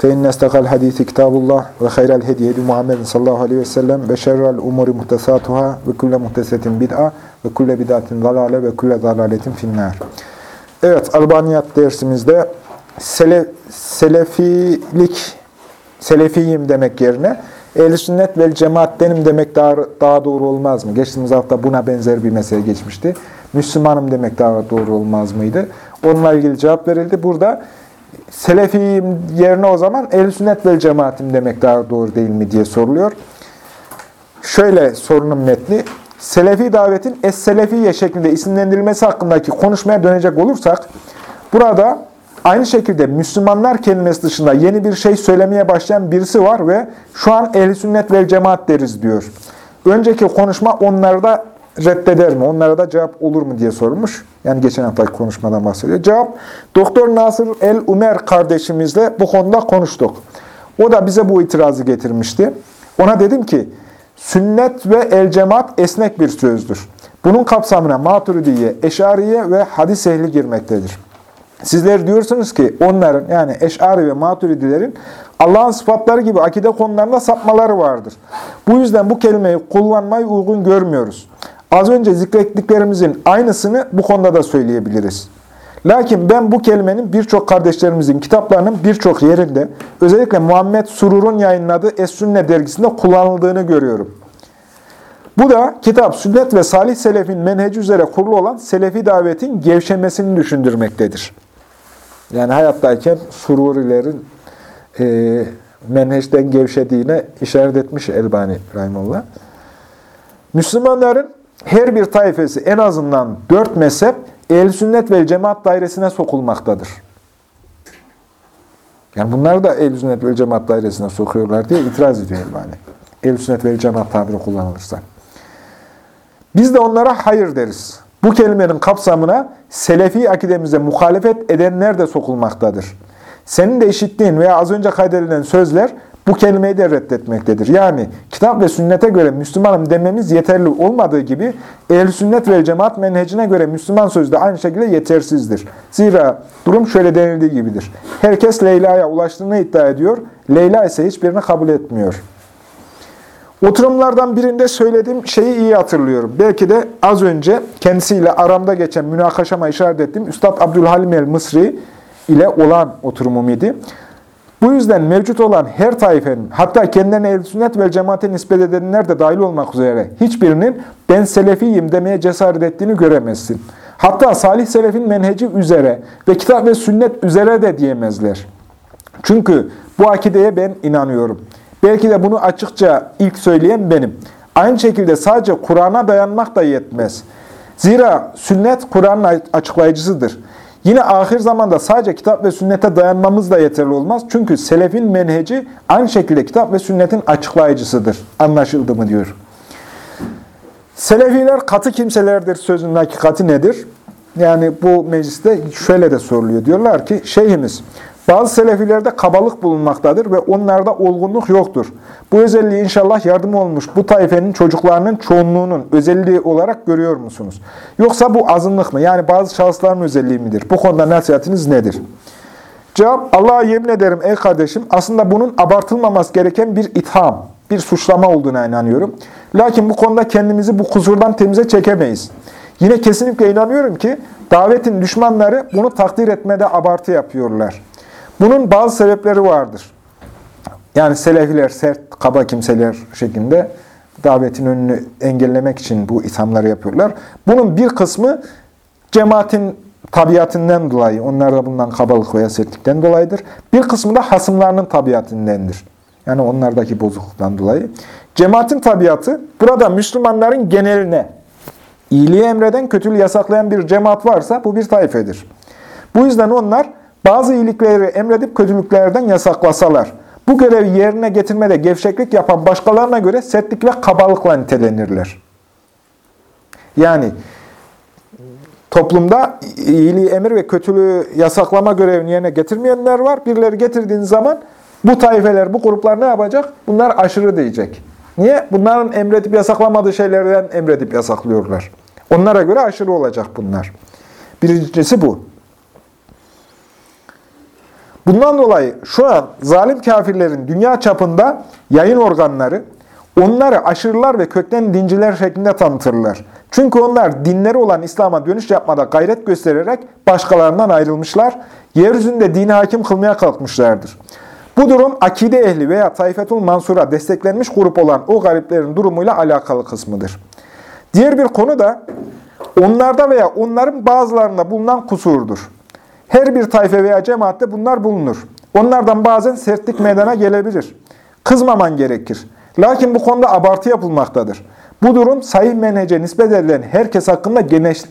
فإن استقى الحديث كتاب الله وخير الهدي هدي محمد صلى الله عليه وسلم وشر الأمور محدثاتها وكل محدثة بدعة وكل بدعة ضلالة وكل ضلالة في النار. Evet, Albaniyat dersimizde sele, selefilik, selefiyim demek yerine ehl sünnet vel cemaattenim demek daha, daha doğru olmaz mı? Geçtiğimiz hafta buna benzer bir mesele geçmişti. Müslümanım demek daha doğru olmaz mıydı? Onunla ilgili cevap verildi. Burada Selefiyim yerine o zaman ehl sünnet vel cemaatim demek daha doğru değil mi diye soruluyor. Şöyle sorunun metni. Selefi davetin Es-Selefiye şeklinde isimlendirilmesi hakkındaki konuşmaya dönecek olursak, burada aynı şekilde Müslümanlar kelimesi dışında yeni bir şey söylemeye başlayan birisi var ve şu an ehl sünnet vel cemaat deriz diyor. Önceki konuşma onlarda reddeder mi? Onlara da cevap olur mu diye sormuş. Yani geçen haftaki konuşmadan bahsediyor. Cevap, Doktor Nasır El-Umer kardeşimizle bu konuda konuştuk. O da bize bu itirazı getirmişti. Ona dedim ki, sünnet ve el-cemaat esnek bir sözdür. Bunun kapsamına maturidiye, eşariye ve hadis ehli girmektedir. Sizler diyorsunuz ki onların yani eşari ve maturidilerin Allah'ın sıfatları gibi akide konularında sapmaları vardır. Bu yüzden bu kelimeyi kullanmayı uygun görmüyoruz. Az önce zikrettiklerimizin aynısını bu konuda da söyleyebiliriz. Lakin ben bu kelimenin birçok kardeşlerimizin kitaplarının birçok yerinde, özellikle Muhammed Surur'un yayınladığı Es-Sünne dergisinde kullanıldığını görüyorum. Bu da kitap, sünnet ve salih selefin menheci üzere kurulu olan selefi davetin gevşemesini düşündürmektedir. Yani hayattayken sururilerin e, menheçten gevşediğine işaret etmiş Elbani Rahimullah. Müslümanların her bir taifesi en azından dört mezhep el sünnet ve cemaat dairesine sokulmaktadır. Yani bunlar da el sünnet ve cemaat dairesine sokuyorlar diye itiraz ediyor Elbani. El sünnet ve cemaat tabiri kullanılırsa. Biz de onlara hayır deriz. Bu kelimenin kapsamına selefi akidemize muhalefet edenler de sokulmaktadır. Senin de işittiğin veya az önce kaydedilen sözler bu kelimeyi de reddetmektedir. Yani kitap ve sünnete göre Müslümanım dememiz yeterli olmadığı gibi ehl sünnet ve cemaat menhecine göre Müslüman sözü de aynı şekilde yetersizdir. Zira durum şöyle denildiği gibidir. Herkes Leyla'ya ulaştığını iddia ediyor. Leyla ise hiçbirini kabul etmiyor. Oturumlardan birinde söylediğim şeyi iyi hatırlıyorum. Belki de az önce kendisiyle aramda geçen münakaşama işaret ettiğim Üstad Abdülhalim el-Mısri ile olan oturumum idi. Bu yüzden mevcut olan her taifenin, hatta kendilerine ehl sünnet ve cemaate nispet edenler de dahil olmak üzere hiçbirinin ben selefiyim demeye cesaret ettiğini göremezsin. Hatta salih selefin menheci üzere ve kitap ve sünnet üzere de diyemezler. Çünkü bu akideye ben inanıyorum. Belki de bunu açıkça ilk söyleyen benim. Aynı şekilde sadece Kur'an'a dayanmak da yetmez. Zira sünnet Kur'an'ın açıklayıcısıdır. Yine ahir zamanda sadece kitap ve sünnete dayanmamız da yeterli olmaz. Çünkü selefin menheci aynı şekilde kitap ve sünnetin açıklayıcısıdır. Anlaşıldı mı diyor. Selefiler katı kimselerdir sözünün hakikati nedir? Yani bu mecliste şöyle de soruluyor. Diyorlar ki şeyhimiz bazı selefilerde kabalık bulunmaktadır ve onlarda olgunluk yoktur. Bu özelliği inşallah yardım olmuş bu taifenin çocuklarının çoğunluğunun özelliği olarak görüyor musunuz? Yoksa bu azınlık mı? Yani bazı şahısların özelliği midir? Bu konuda nasihatiniz nedir? Cevap, Allah'a yemin ederim ey kardeşim, aslında bunun abartılmaması gereken bir itham, bir suçlama olduğuna inanıyorum. Lakin bu konuda kendimizi bu kusurdan temize çekemeyiz. Yine kesinlikle inanıyorum ki davetin düşmanları bunu takdir etmede abartı yapıyorlar. Bunun bazı sebepleri vardır. Yani selefiler, sert, kaba kimseler şeklinde davetin önünü engellemek için bu ithamları yapıyorlar. Bunun bir kısmı cemaatin tabiatından dolayı, onlar da bundan kabalık veya sertlikten dolayıdır. Bir kısmı da hasımlarının tabiatındandır. Yani onlardaki bozukluktan dolayı. Cemaatin tabiatı burada Müslümanların geneline, iyiliği emreden, kötülüğü yasaklayan bir cemaat varsa bu bir taifedir. Bu yüzden onlar bazı iyilikleri emredip kötülüklerden yasaklasalar, bu görevi yerine getirmede gevşeklik yapan başkalarına göre sertlik ve kabalıkla nitelenirler. Yani Toplumda iyiliği emir ve kötülüğü yasaklama görevini yerine getirmeyenler var. Birileri getirdiğin zaman bu taifeler, bu gruplar ne yapacak? Bunlar aşırı diyecek. Niye? Bunların emredip yasaklamadığı şeylerden emredip yasaklıyorlar. Onlara göre aşırı olacak bunlar. Birincisi bu. Bundan dolayı şu an zalim kafirlerin dünya çapında yayın organları onları aşırılar ve kökten dinciler şeklinde tanıtırlar. Çünkü onlar dinleri olan İslam'a dönüş yapmada gayret göstererek başkalarından ayrılmışlar, yeryüzünde dini hakim kılmaya kalkmışlardır. Bu durum akide ehli veya Taifetul Mansur'a desteklenmiş grup olan o gariplerin durumuyla alakalı kısmıdır. Diğer bir konu da onlarda veya onların bazılarında bulunan kusurdur. Her bir tayfe veya cemaatte bunlar bulunur. Onlardan bazen sertlik meydana gelebilir. Kızmaman gerekir. Lakin bu konuda abartı yapılmaktadır. Bu durum sahih menhece nispet edilen herkes hakkında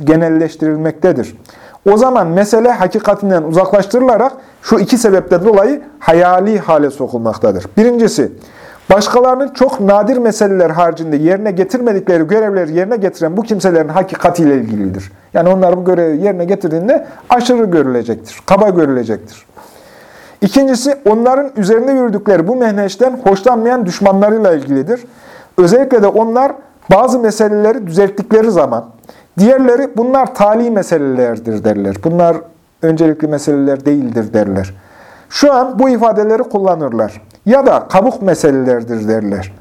genelleştirilmektedir. O zaman mesele hakikatinden uzaklaştırılarak şu iki sebepten dolayı hayali hale sokulmaktadır. Birincisi, başkalarının çok nadir meseleler haricinde yerine getirmedikleri görevleri yerine getiren bu kimselerin hakikatiyle ilgilidir. Yani onlar bu görevi yerine getirdiğinde aşırı görülecektir, kaba görülecektir. İkincisi, onların üzerinde yürüdükleri bu menheçten hoşlanmayan düşmanlarıyla ilgilidir. Özellikle de onlar bazı meseleleri düzelttikleri zaman, diğerleri bunlar tali meselelerdir derler. Bunlar öncelikli meseleler değildir derler. Şu an bu ifadeleri kullanırlar. Ya da kabuk meselelerdir derler.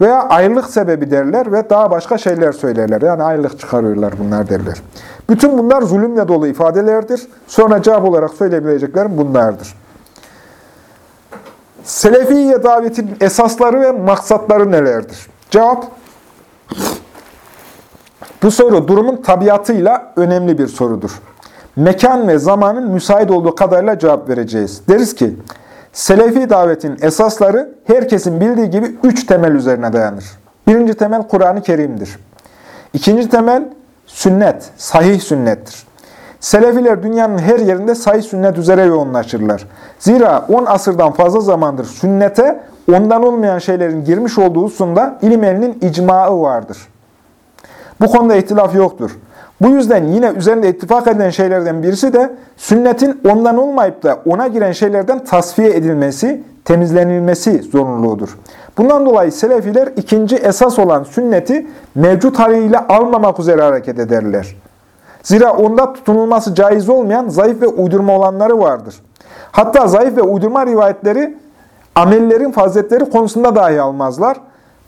Veya ayrılık sebebi derler ve daha başka şeyler söylerler. Yani ayrılık çıkarıyorlar bunlar derler. Bütün bunlar zulümle dolu ifadelerdir. Sonra cevap olarak söyleyebileceklerim bunlardır. Selefiye davetin esasları ve maksatları nelerdir? Cevap, bu soru durumun tabiatıyla önemli bir sorudur. Mekan ve zamanın müsait olduğu kadarıyla cevap vereceğiz. Deriz ki, Selefi davetin esasları herkesin bildiği gibi üç temel üzerine dayanır. Birinci temel Kur'an-ı Kerim'dir. İkinci temel sünnet, sahih sünnettir. Selefiler dünyanın her yerinde sahih sünnet üzere yoğunlaşırlar. Zira 10 asırdan fazla zamandır sünnete ondan olmayan şeylerin girmiş olduğu hususunda ilim elinin icmaı vardır. Bu konuda ihtilaf yoktur. Bu yüzden yine üzerinde ittifak edilen şeylerden birisi de sünnetin ondan olmayıp da ona giren şeylerden tasfiye edilmesi, temizlenilmesi zorunluluğudur. Bundan dolayı Selefiler ikinci esas olan sünneti mevcut haliyle almamak üzere hareket ederler. Zira onda tutunulması caiz olmayan zayıf ve uydurma olanları vardır. Hatta zayıf ve uydurma rivayetleri amellerin faziletleri konusunda dahi almazlar.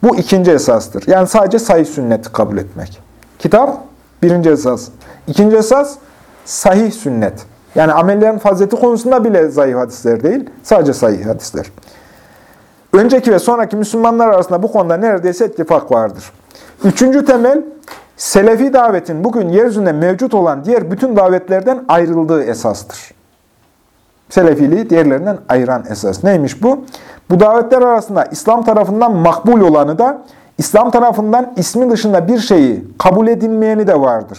Bu ikinci esastır. Yani sadece sayı sünneti kabul etmek. Kitap birinci esas. İkinci esas sahih sünnet. Yani amellerin fazileti konusunda bile zayıf hadisler değil, sadece sahih hadisler. Önceki ve sonraki Müslümanlar arasında bu konuda neredeyse ittifak vardır. Üçüncü temel, Selefi davetin bugün yeryüzünde mevcut olan diğer bütün davetlerden ayrıldığı esastır. Selefiliği diğerlerinden ayıran esas. Neymiş bu? Bu davetler arasında İslam tarafından makbul olanı da, İslam tarafından ismi dışında bir şeyi kabul edilmeyeni de vardır.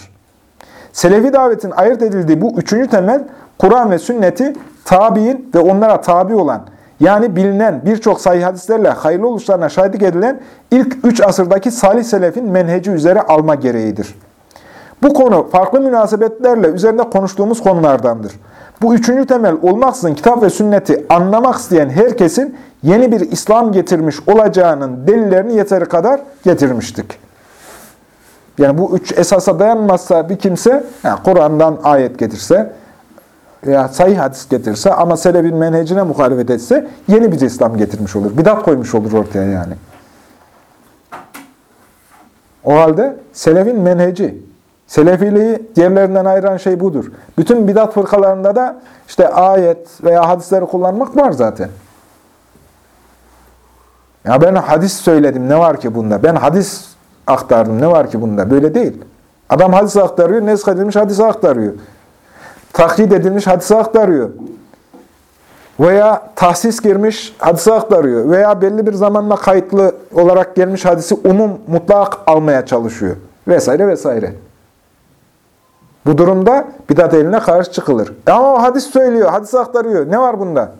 Selefi davetin ayırt edildiği bu üçüncü temel, Kur'an ve sünneti tabi'in ve onlara tabi olan, yani bilinen birçok sayı hadislerle hayırlı oluşlarına şahitlik edilen ilk üç asırdaki salih selefin menheci üzere alma gereğidir. Bu konu farklı münasebetlerle üzerinde konuştuğumuz konulardandır. Bu üçüncü temel olmaksızın kitap ve sünneti anlamak isteyen herkesin yeni bir İslam getirmiş olacağının delillerini yeteri kadar getirmiştik. Yani bu üç esasa dayanmazsa bir kimse, yani Kur'an'dan ayet getirse, ya sahih hadis getirse ama selefin menhecine muhalefet etse yeni bir İslam getirmiş olur. Bidat koymuş olur ortaya yani. O halde selefin menheci, selefiliği diğerlerinden ayıran şey budur. Bütün bidat fırkalarında da işte ayet veya hadisleri kullanmak var zaten. Ya ben hadis söyledim ne var ki bunda? Ben hadis aktardım ne var ki bunda? Böyle değil. Adam hadis aktarıyor, nesk edilmiş hadis aktarıyor takyit edilmiş hadise aktarıyor. Veya tahsis girmiş hadise aktarıyor. Veya belli bir zamanla kayıtlı olarak gelmiş hadisi umum mutlak almaya çalışıyor. Vesaire vesaire. Bu durumda bidat eline karşı çıkılır. Ama o hadis söylüyor, hadis aktarıyor. Ne var bunda?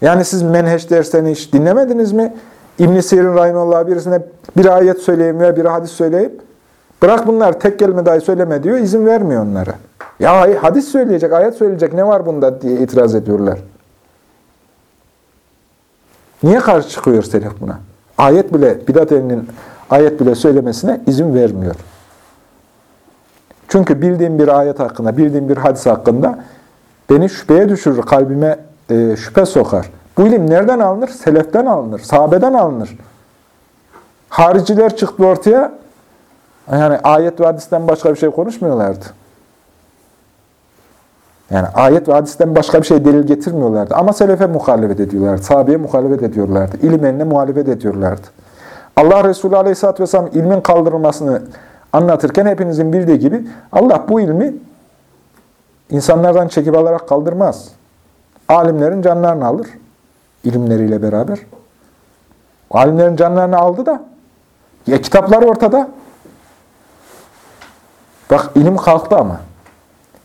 Yani siz menheş derslerini hiç dinlemediniz mi? İbn-i Sirin Rahimullah birisine bir ayet söyleyeyim veya bir hadis söyleyip Bırak bunlar tek kelime dahi söyleme diyor, izin vermiyor onlara. Ya hadis söyleyecek, ayet söyleyecek ne var bunda diye itiraz ediyorlar. Niye karşı çıkıyor selef buna? Ayet bile, bidat ehlinin ayet bile söylemesine izin vermiyor. Çünkü bildiğim bir ayet hakkında, bildiğim bir hadis hakkında beni şüpheye düşürür, kalbime e, şüphe sokar. Bu ilim nereden alınır? Seleften alınır, sahabeden alınır. Hariciler çıktı ortaya, yani ayet ve hadisten başka bir şey konuşmuyorlardı. Yani ayet ve hadisten başka bir şey delil getirmiyorlardı. Ama selefe muhalefet ediyorlardı, sahabeye muhalefet ediyorlardı, ilim eline muhalefet ediyorlardı. Allah Resulü Aleyhisselatü Vesselam ilmin kaldırılmasını anlatırken hepinizin bildiği gibi Allah bu ilmi insanlardan çekip alarak kaldırmaz. Alimlerin canlarını alır, ilimleriyle beraber. Alimlerin canlarını aldı da, ya kitaplar ortada. Bak ilim kalktı ama.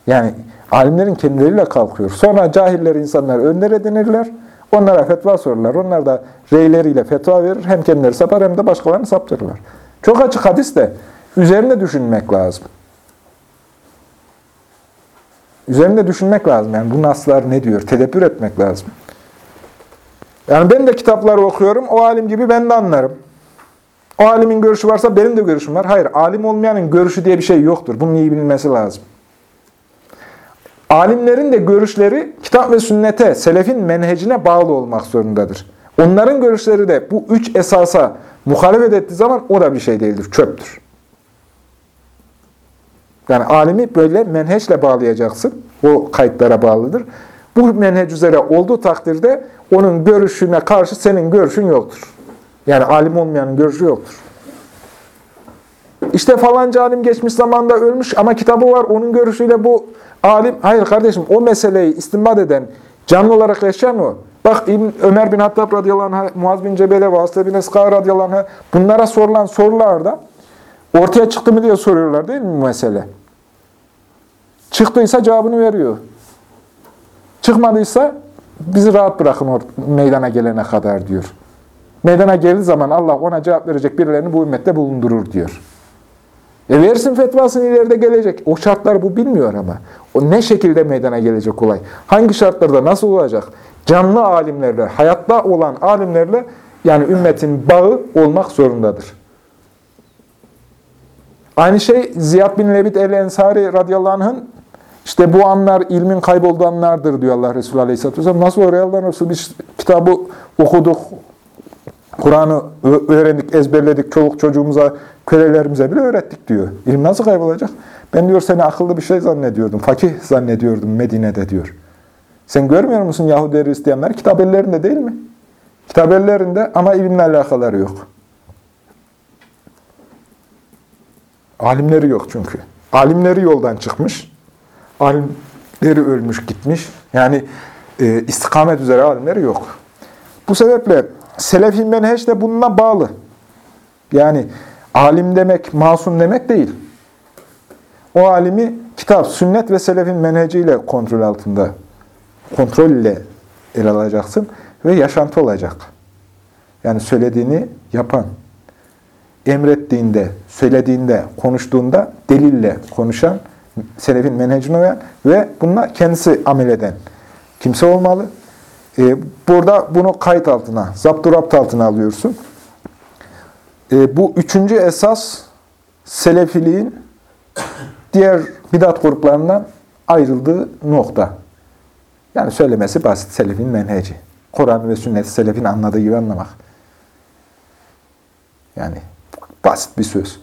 Yani alimlerin kendileriyle kalkıyor. Sonra cahiller insanlar önder edinirler. Onlara fetva sorarlar. Onlar da reyleriyle fetva verir. Hem kendileri sapar hem de başkalarını saptırırlar. Çok açık hadis de üzerinde düşünmek lazım. Üzerinde düşünmek lazım. Yani bu naslar ne diyor? Tedebbür etmek lazım. Yani ben de kitapları okuyorum. O alim gibi ben de anlarım. O alimin görüşü varsa benim de görüşüm var. Hayır, alim olmayanın görüşü diye bir şey yoktur. Bunun iyi bilinmesi lazım. Alimlerin de görüşleri kitap ve sünnete, selefin menhecine bağlı olmak zorundadır. Onların görüşleri de bu üç esasa muhalefet ettiği zaman o da bir şey değildir, çöptür. Yani alimi böyle menheçle bağlayacaksın. O kayıtlara bağlıdır. Bu menhec üzere olduğu takdirde onun görüşüne karşı senin görüşün yoktur. Yani alim olmayanın görüşü yoktur. İşte falanca alim geçmiş zamanda ölmüş ama kitabı var. Onun görüşüyle bu alim... Hayır kardeşim o meseleyi istinbat eden, canlı olarak yaşayan o. Bak Ömer bin Hattab radıyallahu anh, Muaz bin Cebele, Vasıta bin Eska radıyallahu anh, bunlara sorulan sorularda ortaya çıktı mı diye soruyorlar değil mi mesele? Çıktıysa cevabını veriyor. Çıkmadıysa bizi rahat bırakın meydana gelene kadar diyor. Meydana geldiği zaman Allah ona cevap verecek birilerini bu ümmette bulundurur diyor. E versin fetvasını ileride gelecek. O şartlar bu bilmiyor ama. O ne şekilde meydana gelecek olay? Hangi şartlarda nasıl olacak? Canlı alimlerle, hayatta olan alimlerle yani ümmetin bağı olmak zorundadır. Aynı şey Ziyad bin Lebit el-Ensari radıyallahu anh'ın işte bu anlar ilmin kaybolduğu anlardır diyor Allah Resulü Aleyhisselatü Vesselam. Nasıl oraya Allah Resulü? Biz kitabı okuduk, Kur'an'ı öğrendik, ezberledik, çoluk çocuğumuza, kölelerimize bile öğrettik diyor. İlim nasıl kaybolacak? Ben diyor seni akıllı bir şey zannediyordum, fakih zannediyordum Medine'de diyor. Sen görmüyor musun Yahudi Hristiyanlar? Kitap ellerinde değil mi? Kitap ellerinde ama ilimle alakaları yok. Alimleri yok çünkü. Alimleri yoldan çıkmış. Alimleri ölmüş gitmiş. Yani e, istikamet üzere alimleri yok. Bu sebeple Selefi menheç de bununla bağlı. Yani alim demek, masum demek değil. O alimi kitap, sünnet ve selefin menheciyle kontrol altında, kontrol ile ele alacaksın ve yaşantı olacak. Yani söylediğini yapan, emrettiğinde, söylediğinde, konuştuğunda delille konuşan, selefin menhecine uyan ve bununla kendisi amel eden kimse olmalı. Ee, burada bunu kayıt altına, zapturapt altına alıyorsun. Ee, bu üçüncü esas selefiliğin diğer bidat gruplarından ayrıldığı nokta. Yani söylemesi basit, selefin menheci. Kur'an ve sünneti selefin anladığı gibi anlamak. Yani basit bir söz.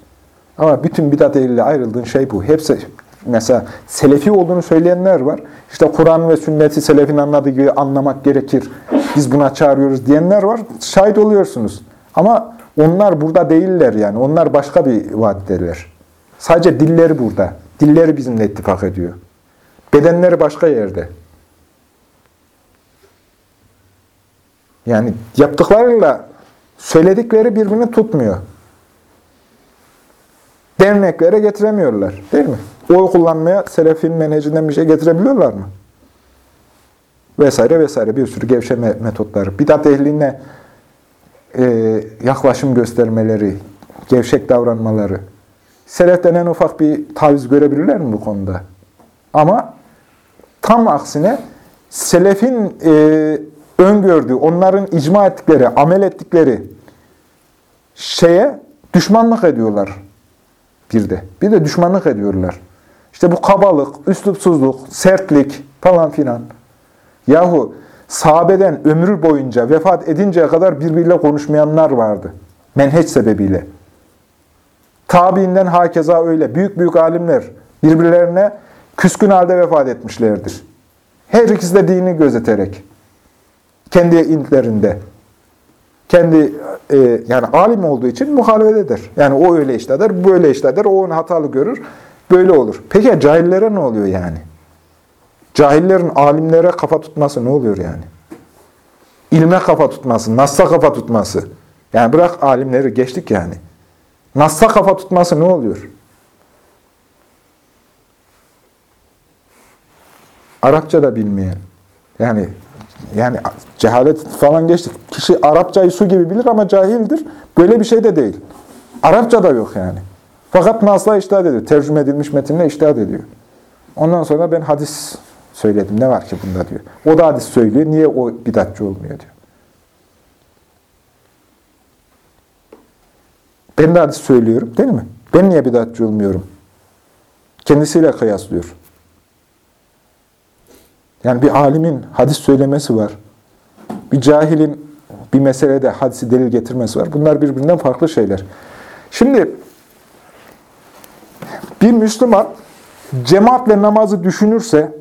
Ama bütün bidat eliyle ayrıldığın şey bu. Hepsi mesela selefi olduğunu söyleyenler var. İşte Kur'an ve sünneti selefin anladığı gibi anlamak gerekir. Biz buna çağırıyoruz diyenler var. Şahit oluyorsunuz. Ama onlar burada değiller yani. Onlar başka bir vaddeler. Sadece dilleri burada. Dilleri bizimle ittifak ediyor. Bedenleri başka yerde. Yani yaptıklarıyla söyledikleri birbirini tutmuyor. Derneklere getiremiyorlar. Değil mi? Oy kullanmaya selefin menhecinden bir şey getirebiliyorlar mı? Vesaire vesaire bir sürü gevşeme metotları. Bidat ehline e, yaklaşım göstermeleri, gevşek davranmaları. seleften en ufak bir taviz görebilirler mi bu konuda? Ama tam aksine selefin e, öngördüğü, onların icma ettikleri, amel ettikleri şeye düşmanlık ediyorlar bir de. Bir de düşmanlık ediyorlar. İşte bu kabalık, üslupsuzluk, sertlik falan filan. Yahu sahabeden ömrü boyunca vefat edinceye kadar birbiriyle konuşmayanlar vardı. Menheç sebebiyle. Tabiinden hakeza öyle. Büyük büyük alimler birbirlerine küskün halde vefat etmişlerdir. Her ikisi de dini gözeterek. Kendi intlerinde. Kendi e, yani alim olduğu için muhalefet eder. Yani o öyle işte eder, bu öyle işte eder, o onu hatalı görür. Böyle olur. Peki cahillere ne oluyor yani? Cahillerin alimlere kafa tutması ne oluyor yani? İlme kafa tutması, Nas'a kafa tutması. Yani bırak alimleri geçtik yani. Nas'a kafa tutması ne oluyor? Arapça da bilmeyen. Yani yani cehalet falan geçtik. Kişi Arapçayı su gibi bilir ama cahildir. Böyle bir şey de değil. Arapça da yok yani. Fakat Nas'la iştahat ediyor. Tercüme edilmiş metinle iştahat ediyor. Ondan sonra ben hadis söyledim. Ne var ki bunda diyor. O da hadis söylüyor. Niye o bidatçı olmuyor diyor. Ben de hadis söylüyorum değil mi? Ben niye bidatçı olmuyorum? Kendisiyle kıyaslıyor. Yani bir alimin hadis söylemesi var. Bir cahilin bir meselede hadisi delil getirmesi var. Bunlar birbirinden farklı şeyler. Şimdi bir Müslüman cemaatle namazı düşünürse,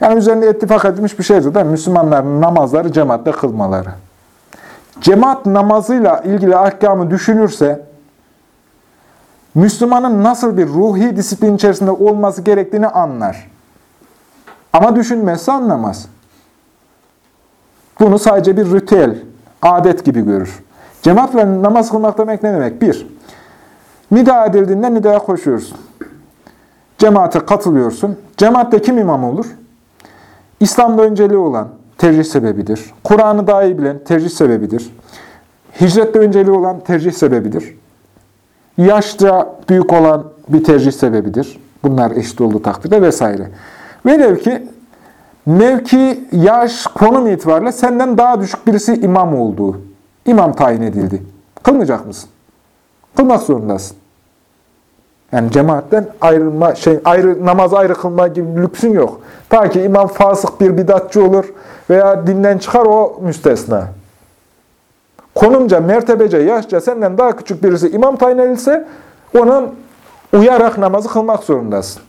yani üzerinde ittifak edilmiş bir şeydir da Müslümanların namazları cemaatle kılmaları. Cemaat namazıyla ilgili ahkamı düşünürse, Müslümanın nasıl bir ruhi disiplin içerisinde olması gerektiğini anlar. Ama düşünmezse anlamaz. Bunu sadece bir ritüel, adet gibi görür. Cemaatle namaz kılmak demek ne demek? Bir, nida edildiğinde nidaya koşuyorsun. Cemaate katılıyorsun. Cemaatte kim imam olur? İslam'da önceliği olan tercih sebebidir. Kur'an'ı daha iyi bilen tercih sebebidir. Hicrette önceliği olan tercih sebebidir. Yaşça büyük olan bir tercih sebebidir. Bunlar eşit olduğu takdirde vesaire. Velev ki mevki, yaş, konum itibariyle senden daha düşük birisi imam olduğu, imam tayin edildi. Kılmayacak mısın? Kılmak zorundasın. Yani cemaatten ayrılma, şey, ayrı, namaz ayrı kılma gibi lüksün yok. Ta ki imam fasık bir bidatçı olur veya dinden çıkar o müstesna. Konumca, mertebece, yaşça senden daha küçük birisi imam tayin edilse onun uyarak namazı kılmak zorundasın.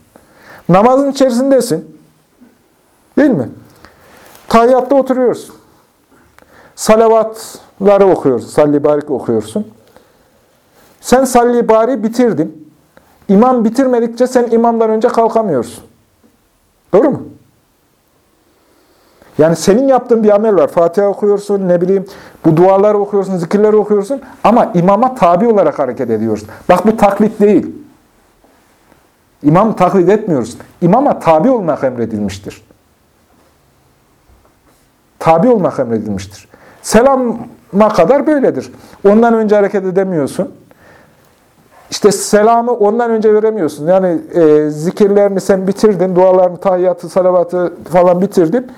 Namazın içerisindesin. Değil mi? Tahiyyatta oturuyorsun. Salavatları okuyorsun. Salli barik okuyorsun. Sen salli bari bitirdin. İmam bitirmedikçe sen imamdan önce kalkamıyorsun. Doğru mu? Yani senin yaptığın bir amel var. Fatiha okuyorsun, ne bileyim bu duaları okuyorsun, zikirleri okuyorsun ama imama tabi olarak hareket ediyorsun. Bak bu taklit değil. İmam taklit etmiyoruz. İmama tabi olmak emredilmiştir. Tabi olmak emredilmiştir. Selama kadar böyledir. Ondan önce hareket edemiyorsun. İşte selamı ondan önce veremiyorsun. Yani e, zikirlerini sen bitirdin, dualarını, tahiyyatı, salavatı falan bitirdin.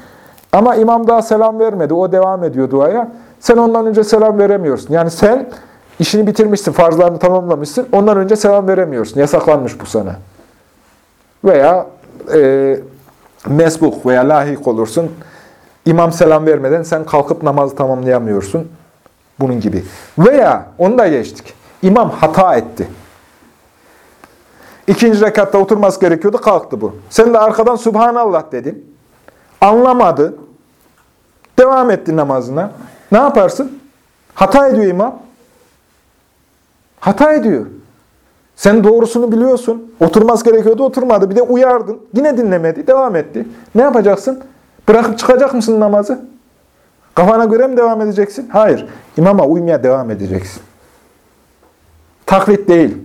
Ama imam daha selam vermedi. O devam ediyor duaya. Sen ondan önce selam veremiyorsun. Yani sen işini bitirmişsin, farzlarını tamamlamışsın. Ondan önce selam veremiyorsun. Yasaklanmış bu sana. Veya e, mesbuk veya lahik olursun. İmam selam vermeden sen kalkıp namazı tamamlayamıyorsun. Bunun gibi. Veya onu da geçtik. İmam hata etti. İkinci rekatta oturması gerekiyordu, kalktı bu. Sen de arkadan Subhanallah dedin. Anlamadı. Devam etti namazına. Ne yaparsın? Hata ediyor imam. Hata ediyor. Sen doğrusunu biliyorsun. Oturması gerekiyordu, oturmadı. Bir de uyardın. Yine dinlemedi, devam etti. Ne yapacaksın? Bırakıp çıkacak mısın namazı? Kafana göre mi devam edeceksin? Hayır. İmama uymaya devam edeceksin. Taklit değil.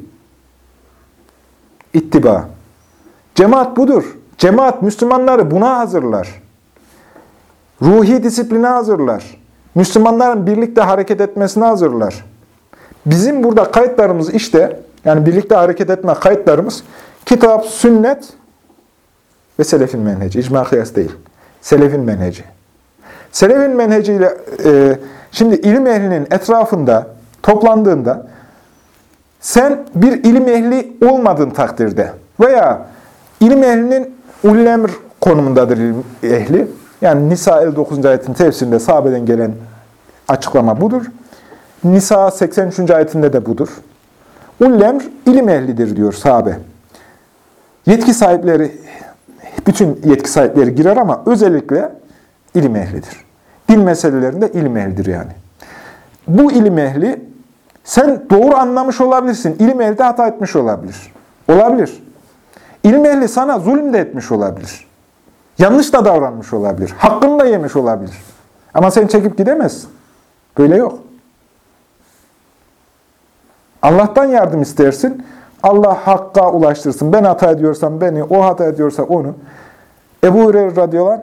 İttiba. Cemaat budur. Cemaat Müslümanları buna hazırlar. Ruhi disipline hazırlar. Müslümanların birlikte hareket etmesine hazırlar. Bizim burada kayıtlarımız işte yani birlikte hareket etme kayıtlarımız kitap, sünnet ve selefin menheci. İcma kıyas değil. Selefin menheci. Selefin menheciyle e, şimdi ilim ehlinin etrafında toplandığında sen bir ilim ehli olmadığın takdirde veya ilim ehlinin ullemr konumundadır ilim ehli. Yani Nisa 59. ayetin tefsirinde sahabeden gelen açıklama budur. Nisa 83. ayetinde de budur. Ullemr ilim ehlidir diyor sahabe. Yetki sahipleri, bütün yetki sahipleri girer ama özellikle ilim ehlidir. Din meselelerinde ilim ehlidir yani. Bu ilim ehli sen doğru anlamış olabilirsin. İlim ehli de hata etmiş olabilir. Olabilir. İlim ehli sana zulüm de etmiş olabilir. Yanlış da davranmış olabilir. Hakkını da yemiş olabilir. Ama sen çekip gidemezsin. Böyle yok. Allah'tan yardım istersin. Allah hakka ulaştırsın. Ben hata ediyorsam beni, o hata ediyorsa onu. Ebu Hureyre radıyallahu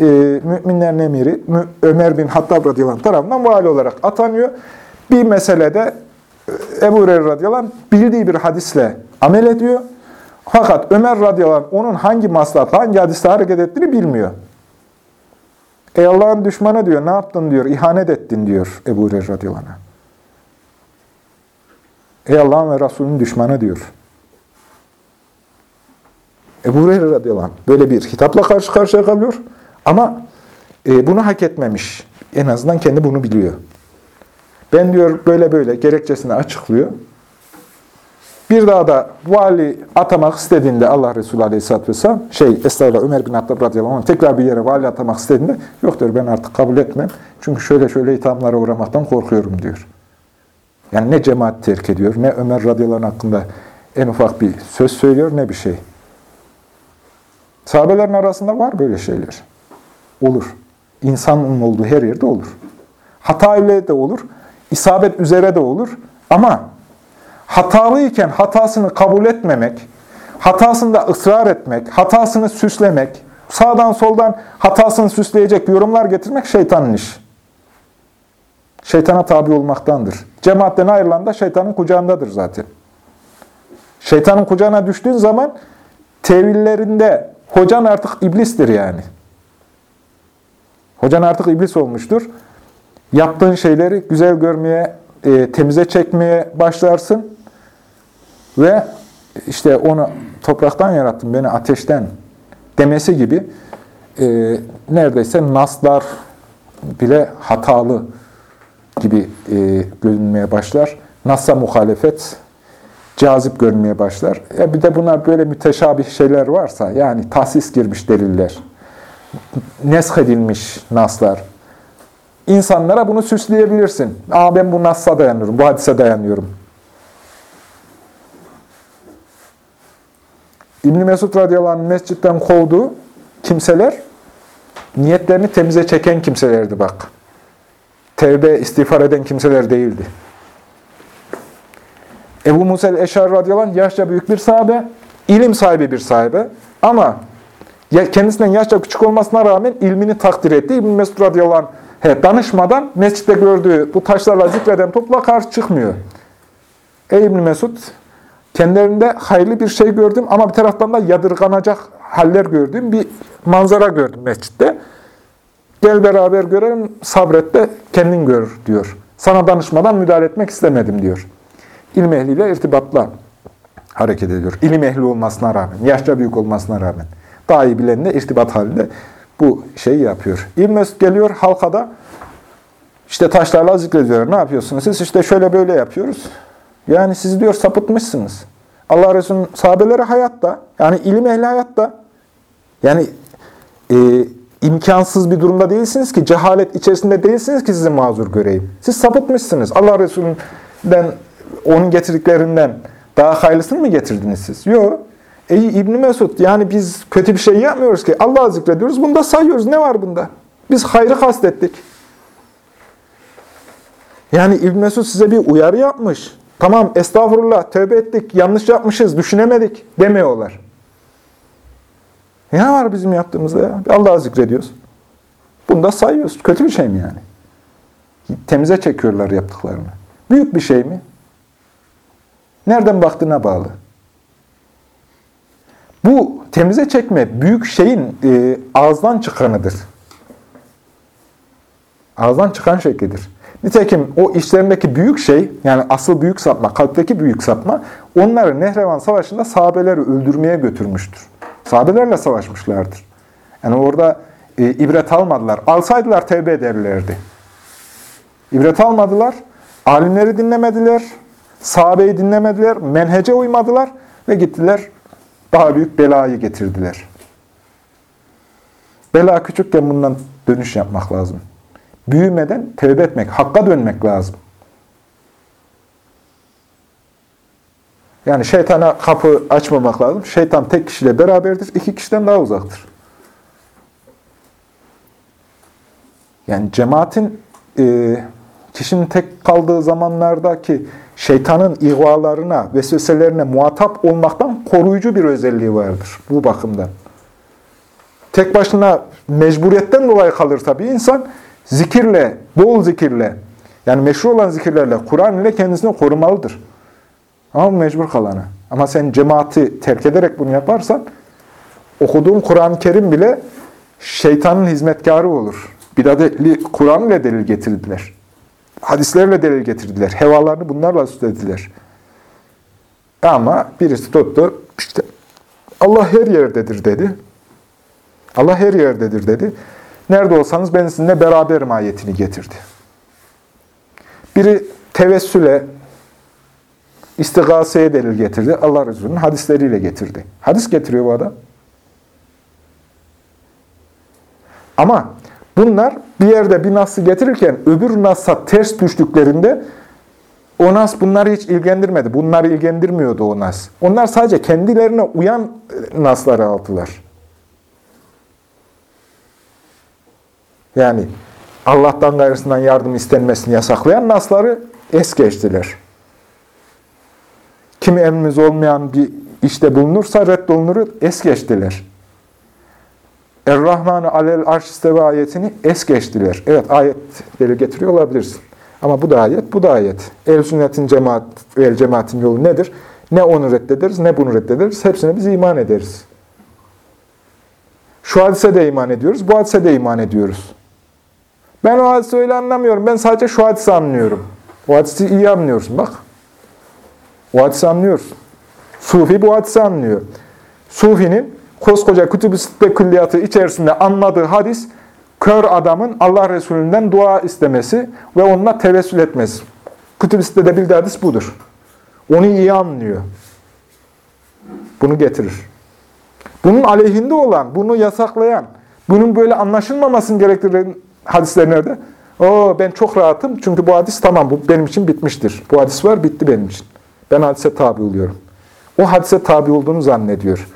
e, müminlerin emiri Ömer bin Hattab radıyallahu tarafından vali olarak atanıyor. Bir meselede e, Ebu Hureyre radıyallahu bildiği bir hadisle amel ediyor. Fakat Ömer radıyallahu onun hangi maslahatla, hangi hadiste hareket ettiğini bilmiyor. Ey Allah'ın düşmanı diyor, ne yaptın diyor, ihanet ettin diyor Ebu Hureyre radıyallahu anh. Ey Allah'ın ve Resulünün düşmanı diyor. Ebu Hureyre radıyallahu anh böyle bir hitapla karşı karşıya kalıyor. Ama e, bunu hak etmemiş. En azından kendi bunu biliyor. Ben diyor böyle böyle gerekçesini açıklıyor. Bir daha da vali atamak istediğinde Allah Resulü Aleyhisselatü Vesselam, şey Estağfurullah Ömer bin Hattab radıyallahu anh tekrar bir yere vali atamak istediğinde yok diyor ben artık kabul etmem. Çünkü şöyle şöyle ithamlara uğramaktan korkuyorum diyor. Yani ne cemaat terk ediyor, ne Ömer radıyallahu hakkında en ufak bir söz söylüyor, ne bir şey. Sahabelerin arasında var böyle şeyler. Olur. İnsanın olduğu her yerde olur. Hata ile de olur, isabet üzere de olur. Ama hatalıyken hatasını kabul etmemek, hatasında ısrar etmek, hatasını süslemek, sağdan soldan hatasını süsleyecek yorumlar getirmek şeytanın iş. Şeytana tabi olmaktandır. Cemaatten ayrılan da şeytanın kucağındadır zaten. Şeytanın kucağına düştüğün zaman tevillerinde hocan artık iblistir yani. Hocan artık iblis olmuştur. Yaptığın şeyleri güzel görmeye, e, temize çekmeye başlarsın. Ve işte onu topraktan yarattım, beni ateşten demesi gibi e, neredeyse naslar bile hatalı gibi e, görünmeye başlar. Nas'a muhalefet cazip görünmeye başlar. E bir de bunlar böyle müteşabih şeyler varsa, yani tahsis girmiş deliller, nesk edilmiş naslar, insanlara bunu süsleyebilirsin. Aa ben bu nassa dayanıyorum, bu hadise dayanıyorum. İbn Mesud radıyallahu anh mescitten kovduğu kimseler niyetlerini temize çeken kimselerdi bak. Tevbe istiğfar eden kimseler değildi. Ebu Musa el-Eşar radıyallahu anh yaşça büyük bir sahabe, ilim sahibi bir sahibe. Ama kendisinden yaşça küçük olmasına rağmen ilmini takdir etti. İbn Mesud radıyallahu anh he, danışmadan mescitte gördüğü bu taşlarla zikreden topla karşı çıkmıyor. Ey İbn Mesud, kendilerinde hayırlı bir şey gördüm ama bir taraftan da yadırganacak haller gördüm. Bir manzara gördüm mescitte. Gel beraber görelim, sabret de kendin gör diyor. Sana danışmadan müdahale etmek istemedim diyor. İlim ehliyle irtibatla hareket ediyor. İlim ehli olmasına rağmen, yaşça büyük olmasına rağmen. Daha iyi bilenle irtibat halinde bu şeyi yapıyor. İbn geliyor halkada, işte taşlarla zikrediyor. Ne yapıyorsunuz? Siz işte şöyle böyle yapıyoruz. Yani siz diyor sapıtmışsınız. Allah Resulü'nün sahabeleri hayatta, yani ilim ehli hayatta. Yani e, imkansız bir durumda değilsiniz ki, cehalet içerisinde değilsiniz ki sizi mazur göreyim. Siz sapıtmışsınız. Allah Resulü'nden, onun getirdiklerinden daha hayırlısını mı getirdiniz siz? Yok. Ey İbn Mesud, yani biz kötü bir şey yapmıyoruz ki. Allah'ı zikrediyoruz, bunu da sayıyoruz. Ne var bunda? Biz hayrı kastettik. Yani İbn Mesud size bir uyarı yapmış. Tamam estağfurullah, tövbe ettik, yanlış yapmışız, düşünemedik demiyorlar. Ne var bizim yaptığımızda ya? Allah'ı zikrediyoruz. Bunu da sayıyoruz. Kötü bir şey mi yani? Temize çekiyorlar yaptıklarını. Büyük bir şey mi? Nereden baktığına bağlı. Bu temize çekme büyük şeyin e, ağızdan çıkanıdır. Ağızdan çıkan şeklidir. Nitekim o işlerindeki büyük şey, yani asıl büyük sapma, kalpteki büyük sapma, onları Nehrevan Savaşı'nda sahabeleri öldürmeye götürmüştür. Sahabelerle savaşmışlardır. Yani orada e, ibret almadılar. Alsaydılar tevbe ederlerdi. İbret almadılar, alimleri dinlemediler, sahabeyi dinlemediler, menhece uymadılar ve gittiler daha büyük belayı getirdiler. Bela küçükken bundan dönüş yapmak lazım. Büyümeden tevbe etmek, hakka dönmek lazım. Yani şeytana kapı açmamak lazım. Şeytan tek kişiyle beraberdir, iki kişiden daha uzaktır. Yani cemaatin e, kişinin tek kaldığı zamanlardaki şeytanın ihvalarına, vesveselerine muhatap olmaktan koruyucu bir özelliği vardır bu bakımdan. Tek başına mecburiyetten dolayı kalır tabii insan. Zikirle, bol zikirle, yani meşru olan zikirlerle, Kur'an ile kendisini korumalıdır. Ama mecbur kalanı. Ama sen cemaati terk ederek bunu yaparsan, okuduğun Kur'an-ı Kerim bile şeytanın hizmetkarı olur. Bidadetli Kur'an ile delil getirdiler. Hadislerle delil getirdiler. Hevalarını bunlarla süslediler. Ama birisi tuttu, işte Allah her yerdedir dedi. Allah her yerdedir dedi. Nerede olsanız ben sizinle beraberim ayetini getirdi. Biri tevessüle, istigaseye delil getirdi. Allah Resulü'nün hadisleriyle getirdi. Hadis getiriyor bu adam. Ama bunlar bir yerde bir nasıl getirirken öbür nasla ters düştüklerinde o nas bunları hiç ilgilendirmedi. Bunları ilgilendirmiyordu o nas. Onlar sadece kendilerine uyan nasları aldılar. Yani Allah'tan gayrısından yardım istenmesini yasaklayan nasları es geçtiler. Kimi emrimiz olmayan bir işte bulunursa reddolunur, es geçtiler. Er-Rahman'ı alel arş isteve ayetini es geçtiler. Evet ayetleri getiriyor olabilirsin. Ama bu da ayet, bu da ayet. El sünnetin cemaat el cemaatin yolu nedir? Ne onu reddederiz, ne bunu reddederiz. Hepsine biz iman ederiz. Şu hadise de iman ediyoruz, bu hadise de iman ediyoruz. Ben o hadisi öyle anlamıyorum. Ben sadece şu hadisi anlıyorum. O hadisi iyi anlıyorsun bak. O hadisi anlıyorsun. Sufi bu hadisi anlıyor. Sufi'nin koskoca kütüb-i sitte külliyatı içerisinde anladığı hadis, kör adamın Allah Resulü'nden dua istemesi ve onunla tevessül etmesi. Kütüb-i sittede bildiği hadis budur. Onu iyi anlıyor. Bunu getirir. Bunun aleyhinde olan, bunu yasaklayan, bunun böyle anlaşılmamasını gerektiren hadisler nerede? Oo ben çok rahatım çünkü bu hadis tamam bu benim için bitmiştir. Bu hadis var bitti benim için. Ben hadise tabi oluyorum. O hadise tabi olduğunu zannediyor.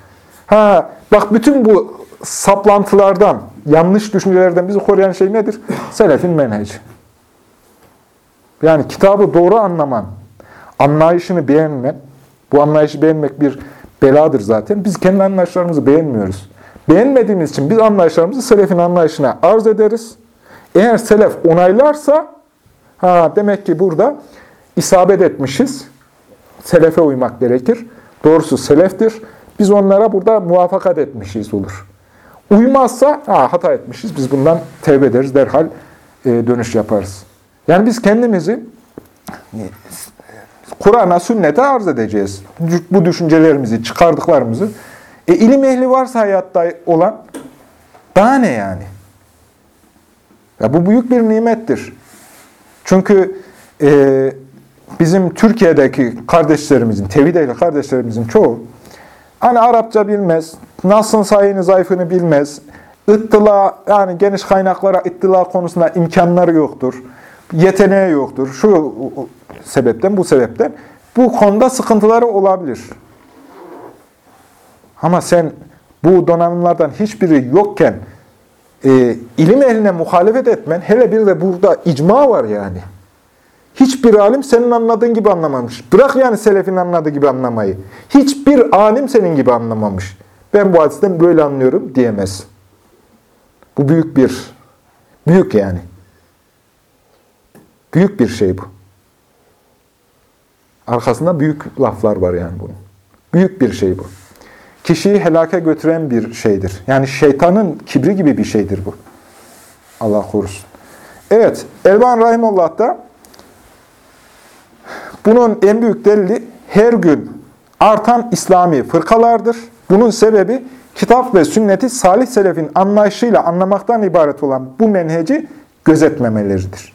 Ha bak bütün bu saplantılardan, yanlış düşüncelerden bizi koruyan şey nedir? Selefin menheci. Yani kitabı doğru anlaman, anlayışını beğenmen, bu anlayışı beğenmek bir beladır zaten. Biz kendi anlayışlarımızı beğenmiyoruz. Beğenmediğimiz için biz anlayışlarımızı selefin anlayışına arz ederiz. Eğer selef onaylarsa, ha demek ki burada isabet etmişiz. Selefe uymak gerekir. Doğrusu seleftir. Biz onlara burada muvaffakat etmişiz olur. Uymazsa ha, hata etmişiz. Biz bundan tevbe ederiz. Derhal e, dönüş yaparız. Yani biz kendimizi Kur'an'a, sünnete arz edeceğiz. Bu düşüncelerimizi, çıkardıklarımızı. E, ilim ehli varsa hayatta olan daha ne yani? Ya bu büyük bir nimettir. Çünkü e, bizim Türkiye'deki kardeşlerimizin, tevhid ehli kardeşlerimizin çoğu hani Arapça bilmez, nasıl sayını zayıfını bilmez, ıttıla yani geniş kaynaklara ıttıla konusunda imkanları yoktur, yeteneği yoktur. Şu sebepten, bu sebepten bu konuda sıkıntıları olabilir. Ama sen bu donanımlardan hiçbiri yokken e, ilim ehline muhalefet etmen, hele bir de burada icma var yani. Hiçbir alim senin anladığın gibi anlamamış. Bırak yani selefin anladığı gibi anlamayı. Hiçbir alim senin gibi anlamamış. Ben bu hadisten böyle anlıyorum diyemez. Bu büyük bir, büyük yani. Büyük bir şey bu. Arkasında büyük laflar var yani bunun. Büyük bir şey bu. Kişiyi helake götüren bir şeydir. Yani şeytanın kibri gibi bir şeydir bu. Allah korusun. Evet, Elban Rahimullah da bunun en büyük delili her gün artan İslami fırkalardır. Bunun sebebi kitap ve sünneti salih selefin anlayışıyla anlamaktan ibaret olan bu menheci gözetmemeleridir.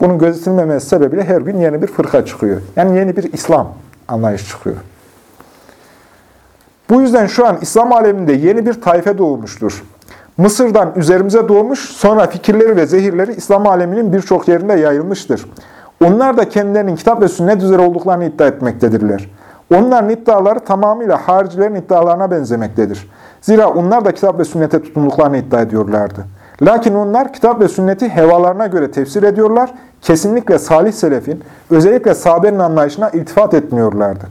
Bunun gözetilmemesi sebebiyle her gün yeni bir fırka çıkıyor. Yani yeni bir İslam anlayış çıkıyor. Bu yüzden şu an İslam aleminde yeni bir tayfe doğmuştur. Mısır'dan üzerimize doğmuş, sonra fikirleri ve zehirleri İslam aleminin birçok yerinde yayılmıştır. Onlar da kendilerinin kitap ve sünnet üzere olduklarını iddia etmektedirler. Onların iddiaları tamamıyla haricilerin iddialarına benzemektedir. Zira onlar da kitap ve sünnete tutunduklarını iddia ediyorlardı. Lakin onlar kitap ve sünneti hevalarına göre tefsir ediyorlar, kesinlikle salih selefin, özellikle sahabenin anlayışına iltifat etmiyorlardı.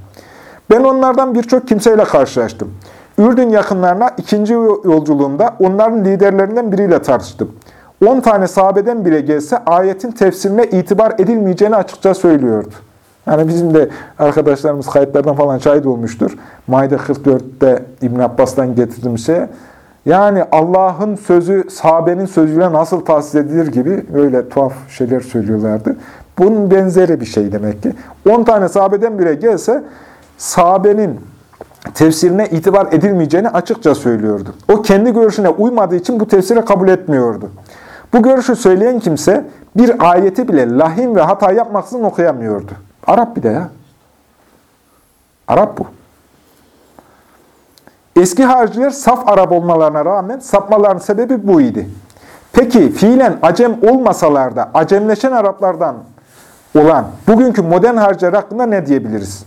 Ben onlardan birçok kimseyle karşılaştım. Ürdün yakınlarına ikinci yolculuğumda onların liderlerinden biriyle tartıştım. 10 tane sahabeden bile gelse ayetin tefsirine itibar edilmeyeceğini açıkça söylüyordu. Yani bizim de arkadaşlarımız kayıtlardan falan şahit olmuştur. Maide 44'te İbn Abbas'tan getirdiğim şey. Yani Allah'ın sözü sahabenin sözüyle nasıl tahsis edilir gibi öyle tuhaf şeyler söylüyorlardı. Bunun benzeri bir şey demek ki. 10 tane sahabeden bile gelse sahabenin tefsirine itibar edilmeyeceğini açıkça söylüyordu. O kendi görüşüne uymadığı için bu tefsire kabul etmiyordu. Bu görüşü söyleyen kimse bir ayeti bile lahim ve hata yapmaksızın okuyamıyordu. Arap bir de ya. Arap bu. Eski hariciler saf Arap olmalarına rağmen sapmaların sebebi bu idi. Peki fiilen acem olmasalar da acemleşen Araplardan olan bugünkü modern hariciler hakkında ne diyebiliriz?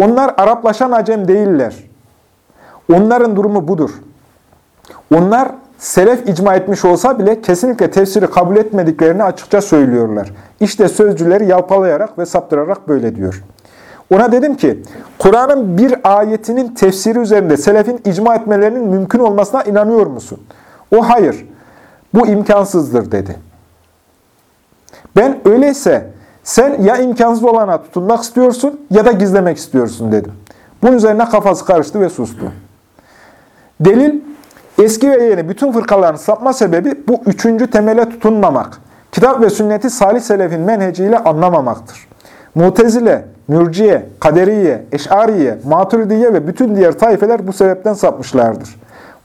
Onlar Araplaşan acem değiller. Onların durumu budur. Onlar selef icma etmiş olsa bile kesinlikle tefsiri kabul etmediklerini açıkça söylüyorlar. İşte sözcüleri yalpalayarak ve saptırarak böyle diyor. Ona dedim ki, Kur'an'ın bir ayetinin tefsiri üzerinde selefin icma etmelerinin mümkün olmasına inanıyor musun? O hayır, bu imkansızdır dedi. Ben öyleyse sen ya imkansız olana tutunmak istiyorsun ya da gizlemek istiyorsun dedim. Bunun üzerine kafası karıştı ve sustu. Delil, eski ve yeni bütün fırkaların sapma sebebi bu üçüncü temele tutunmamak. Kitap ve sünneti salih selefin menheciyle anlamamaktır. Mutezile, Mürciye, Kaderiye, Eş'ariye, Maturidiye ve bütün diğer taifeler bu sebepten sapmışlardır.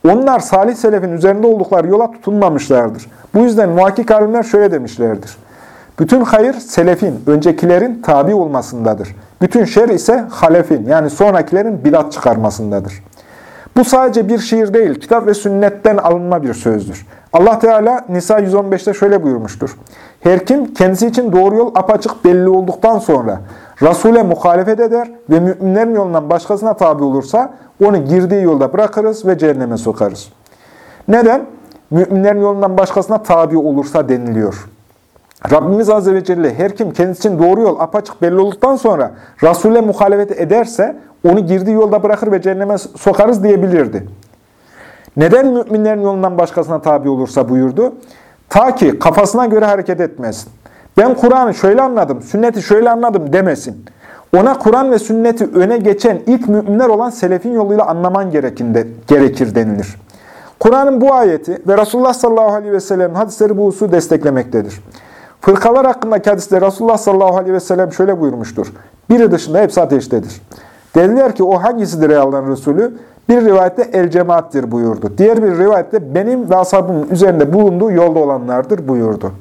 Onlar salih selefin üzerinde oldukları yola tutunmamışlardır. Bu yüzden muhakkik alimler şöyle demişlerdir. Bütün hayır selefin, öncekilerin tabi olmasındadır. Bütün şer ise halefin yani sonrakilerin bidat çıkarmasındadır. Bu sadece bir şiir değil, kitap ve sünnetten alınma bir sözdür. Allah Teala Nisa 115'te şöyle buyurmuştur. Her kim kendisi için doğru yol apaçık belli olduktan sonra Resul'e muhalefet eder ve müminlerin yolundan başkasına tabi olursa onu girdiği yolda bırakırız ve cehenneme sokarız. Neden? Müminlerin yolundan başkasına tabi olursa deniliyor. Rabbimiz Azze ve Celle her kim kendisi için doğru yol apaçık belli olduktan sonra Resul'e muhalefet ederse onu girdiği yolda bırakır ve cehenneme sokarız diyebilirdi. Neden müminlerin yolundan başkasına tabi olursa buyurdu? Ta ki kafasına göre hareket etmesin. Ben Kur'an'ı şöyle anladım, sünneti şöyle anladım demesin. Ona Kur'an ve sünneti öne geçen ilk müminler olan selefin yoluyla anlaman gerekinde, gerekir denilir. Kur'an'ın bu ayeti ve Resulullah sallallahu aleyhi ve sellem'in hadisleri bu hususu desteklemektedir. Fırkalar hakkındaki hadiste Resulullah sallallahu aleyhi ve sellem şöyle buyurmuştur. Biri dışında hepsi ateştedir. Dediler ki o hangisidir ey Allah'ın Resulü? Bir rivayette el cemaattir buyurdu. Diğer bir rivayette benim ve ashabımın üzerinde bulunduğu yolda olanlardır buyurdu.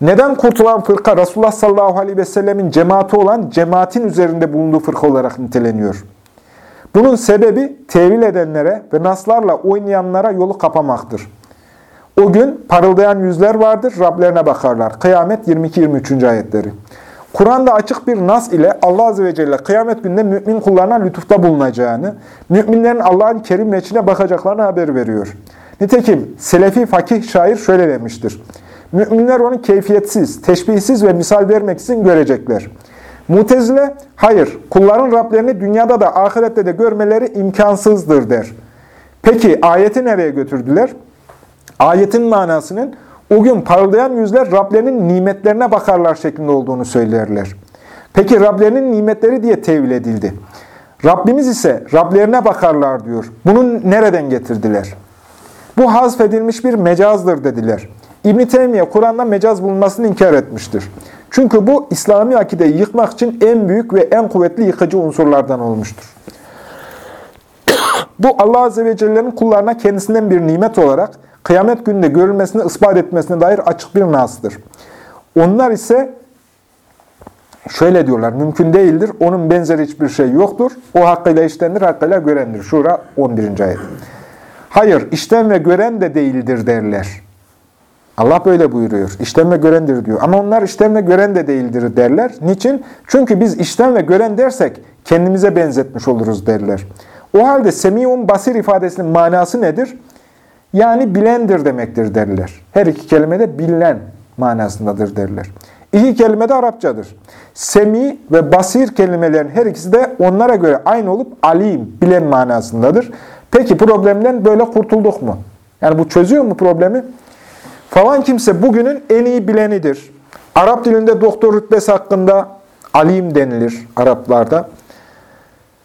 Neden kurtulan fırka Resulullah sallallahu aleyhi ve sellemin cemaati olan cemaatin üzerinde bulunduğu fırka olarak niteleniyor? Bunun sebebi tevil edenlere ve naslarla oynayanlara yolu kapamaktır. O gün parıldayan yüzler vardır, Rablerine bakarlar. Kıyamet 22-23. ayetleri. Kur'an'da açık bir nas ile Allah Azze ve Celle kıyamet gününde mümin kullarına lütufta bulunacağını, müminlerin Allah'ın kerim veçine bakacaklarını haber veriyor. Nitekim Selefi fakih şair şöyle demiştir. Müminler onu keyfiyetsiz, teşbihsiz ve misal vermek için görecekler. Mutezile, hayır, kulların Rablerini dünyada da ahirette de görmeleri imkansızdır der. Peki ayeti nereye götürdüler? Ayetin manasının o gün parıldayan yüzler Rablerinin nimetlerine bakarlar şeklinde olduğunu söylerler. Peki Rablerinin nimetleri diye tevil edildi. Rabbimiz ise Rablerine bakarlar diyor. Bunu nereden getirdiler? Bu hazfedilmiş bir mecazdır dediler. İbn-i Teymiye Kur'an'da mecaz bulunmasını inkar etmiştir. Çünkü bu İslami akideyi yıkmak için en büyük ve en kuvvetli yıkıcı unsurlardan olmuştur. Bu Allah Azze ve Celle'nin kullarına kendisinden bir nimet olarak kıyamet gününde görülmesini ispat etmesine dair açık bir nasıdır. Onlar ise şöyle diyorlar, mümkün değildir, onun benzeri hiçbir şey yoktur, o hakkıyla iştendir, hakkıyla görendir. Şura 11. ayet. Hayır, işten ve gören de değildir derler. Allah böyle buyuruyor. İşten ve görendir diyor. Ama onlar işten ve gören de değildir derler. Niçin? Çünkü biz işten ve gören dersek kendimize benzetmiş oluruz derler. O halde semiun basir ifadesinin manası nedir? Yani bilendir demektir derler. Her iki kelime de bilen manasındadır derler. İki kelime de Arapçadır. Semi ve basir kelimelerin her ikisi de onlara göre aynı olup alim, bilen manasındadır. Peki problemden böyle kurtulduk mu? Yani bu çözüyor mu problemi? Falan kimse bugünün en iyi bilenidir. Arap dilinde doktor rütbesi hakkında alim denilir Araplarda.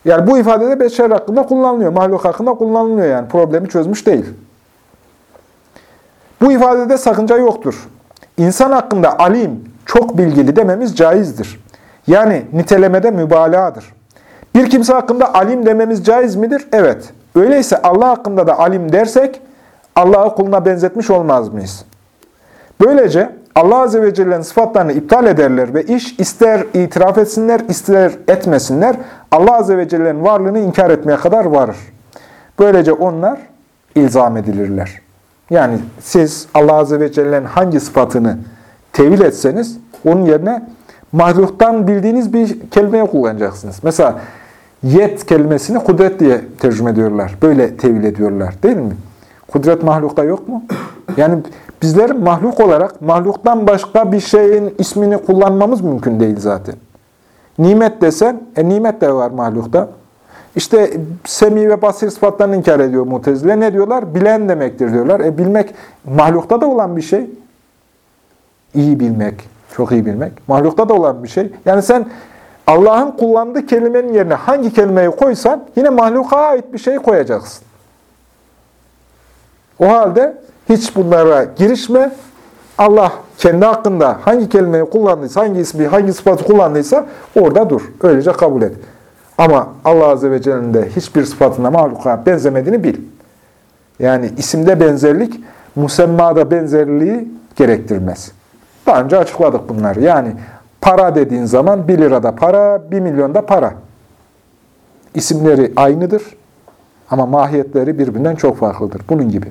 Yani bu ifadede beşer hakkında kullanılıyor. Mahluk hakkında kullanılıyor yani. Problemi çözmüş değil. Bu ifadede sakınca yoktur. İnsan hakkında alim, çok bilgili dememiz caizdir. Yani nitelemede mübalağadır. Bir kimse hakkında alim dememiz caiz midir? Evet. Öyleyse Allah hakkında da alim dersek Allah'ı kuluna benzetmiş olmaz mıyız? Böylece Allah Azze ve Celle'nin sıfatlarını iptal ederler ve iş ister itiraf etsinler, ister etmesinler, Allah Azze ve Celle'nin varlığını inkar etmeye kadar varır. Böylece onlar ilzam edilirler. Yani siz Allah Azze ve Celle'nin hangi sıfatını tevil etseniz, onun yerine mahluktan bildiğiniz bir kelimeyi kullanacaksınız. Mesela yet kelimesini kudret diye tercüme ediyorlar. Böyle tevil ediyorlar değil mi? Kudret mahlukta yok mu? Yani bizler mahluk olarak mahluktan başka bir şeyin ismini kullanmamız mümkün değil zaten. Nimet desen, e nimet de var mahlukta. İşte semi ve basir sıfatlarını inkar ediyor mutezile. Ne diyorlar? Bilen demektir diyorlar. E bilmek mahlukta da olan bir şey. İyi bilmek, çok iyi bilmek. Mahlukta da olan bir şey. Yani sen Allah'ın kullandığı kelimenin yerine hangi kelimeyi koysan yine mahluka ait bir şey koyacaksın. O halde hiç bunlara girişme. Allah kendi hakkında hangi kelimeyi kullandıysa, hangi ismi, hangi sıfatı kullandıysa orada dur. Öylece kabul et. Ama Allah Azze ve Celle'nin de hiçbir sıfatına mahluka benzemediğini bil. Yani isimde benzerlik, musemmada benzerliği gerektirmez. Daha önce açıkladık bunları. Yani para dediğin zaman 1 lirada para, 1 milyonda para. İsimleri aynıdır ama mahiyetleri birbirinden çok farklıdır. Bunun gibi.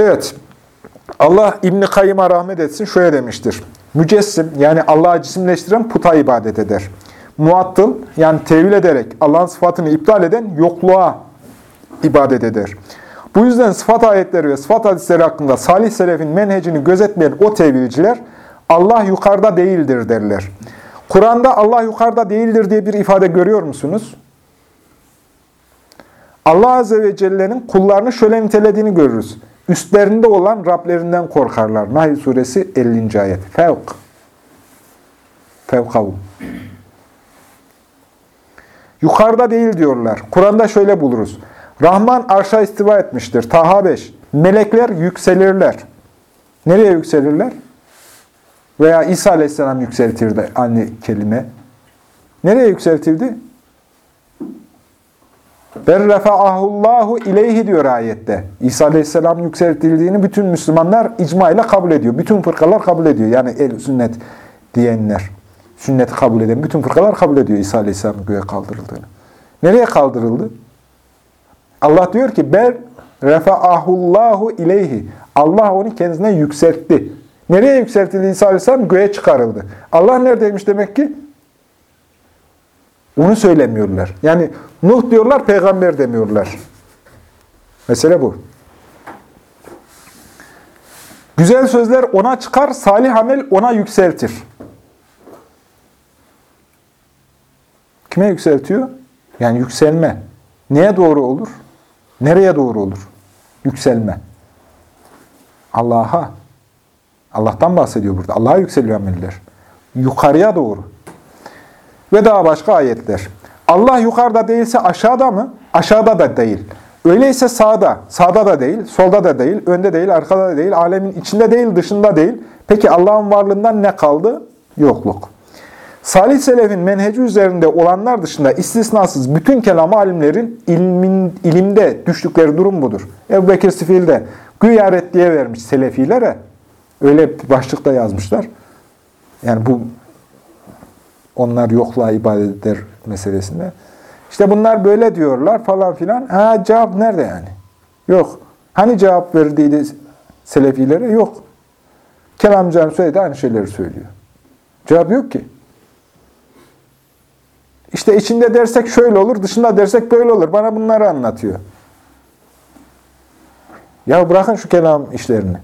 Evet, Allah İbn-i Kayyım'a rahmet etsin şöyle demiştir. Mücessim yani Allah'ı cisimleştiren puta ibadet eder. Muattıl yani tevil ederek Allah'ın sıfatını iptal eden yokluğa ibadet eder. Bu yüzden sıfat ayetleri ve sıfat hadisleri hakkında salih selefin menhecini gözetmeyen o tevilciler Allah yukarıda değildir derler. Kur'an'da Allah yukarıda değildir diye bir ifade görüyor musunuz? Allah Azze ve Celle'nin kullarını şöyle nitelediğini görürüz. Üstlerinde olan Rablerinden korkarlar. Nahl suresi 50. ayet. Fevk. Fevkavu. Yukarıda değil diyorlar. Kur'an'da şöyle buluruz. Rahman arşa istiva etmiştir. Taha 5. Melekler yükselirler. Nereye yükselirler? Veya İsa Aleyhisselam yükseltirdi anne kelime. Nereye yükseltildi? Berrefa'ahullahu ileyhi diyor ayette. İsa Aleyhisselam yükseltildiğini bütün Müslümanlar icma ile kabul ediyor. Bütün fırkalar kabul ediyor. Yani el sünnet diyenler, sünneti kabul eden bütün fırkalar kabul ediyor İsa Aleyhisselam'ın göğe kaldırıldığını. Nereye kaldırıldı? Allah diyor ki ber refa'ahullahu ileyhi. Allah onu kendisine yükseltti. Nereye yükseltildi İsa Aleyhisselam? Göğe çıkarıldı. Allah neredeymiş demek ki? Onu söylemiyorlar. Yani Nuh diyorlar, peygamber demiyorlar. Mesele bu. Güzel sözler ona çıkar, salih amel ona yükseltir. Kime yükseltiyor? Yani yükselme. Neye doğru olur? Nereye doğru olur? Yükselme. Allah'a. Allah'tan bahsediyor burada. Allah'a yükseliyor ameller. Yukarıya doğru. Ve daha başka ayetler. Allah yukarıda değilse aşağıda mı? Aşağıda da değil. Öyleyse sağda. Sağda da değil, solda da değil, önde değil, arkada da değil, alemin içinde değil, dışında değil. Peki Allah'ın varlığından ne kaldı? Yokluk. Salih Selef'in menheci üzerinde olanlar dışında istisnasız bütün kelam alimlerin ilmin, ilimde düştükleri durum budur. Ebu Bekir Sifil de güya reddiye vermiş Selefilere. Öyle başlıkta yazmışlar. Yani bu onlar yokluğa ibadet eder meselesinde. İşte bunlar böyle diyorlar falan filan. Ha cevap nerede yani? Yok. Hani cevap verdiydi Selefilere? Yok. Kelamcıların söyledi aynı şeyleri söylüyor. Cevap yok ki. İşte içinde dersek şöyle olur, dışında dersek böyle olur. Bana bunları anlatıyor. Ya bırakın şu kelam işlerini.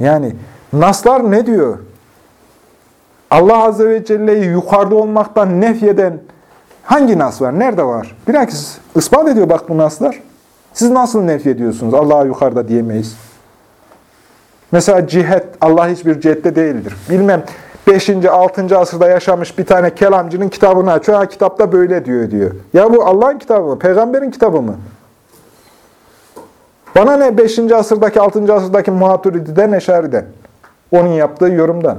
Yani naslar ne diyor? Allah Azze ve Celle'yi yukarıda olmaktan nefyeden hangi nas var? Nerede var? Bilakis ispat ediyor bak bu naslar. Siz nasıl nefyediyorsunuz? Allah'a yukarıda diyemeyiz. Mesela cihet, Allah hiçbir cihette değildir. Bilmem 5. 6. asırda yaşamış bir tane kelamcının kitabını açıyor. Ha kitapta böyle diyor diyor. Ya bu Allah'ın kitabı mı? Peygamberin kitabı mı? Bana ne 5. asırdaki 6. asırdaki Maturidi'den, Eşari'den. Onun yaptığı yorumdan.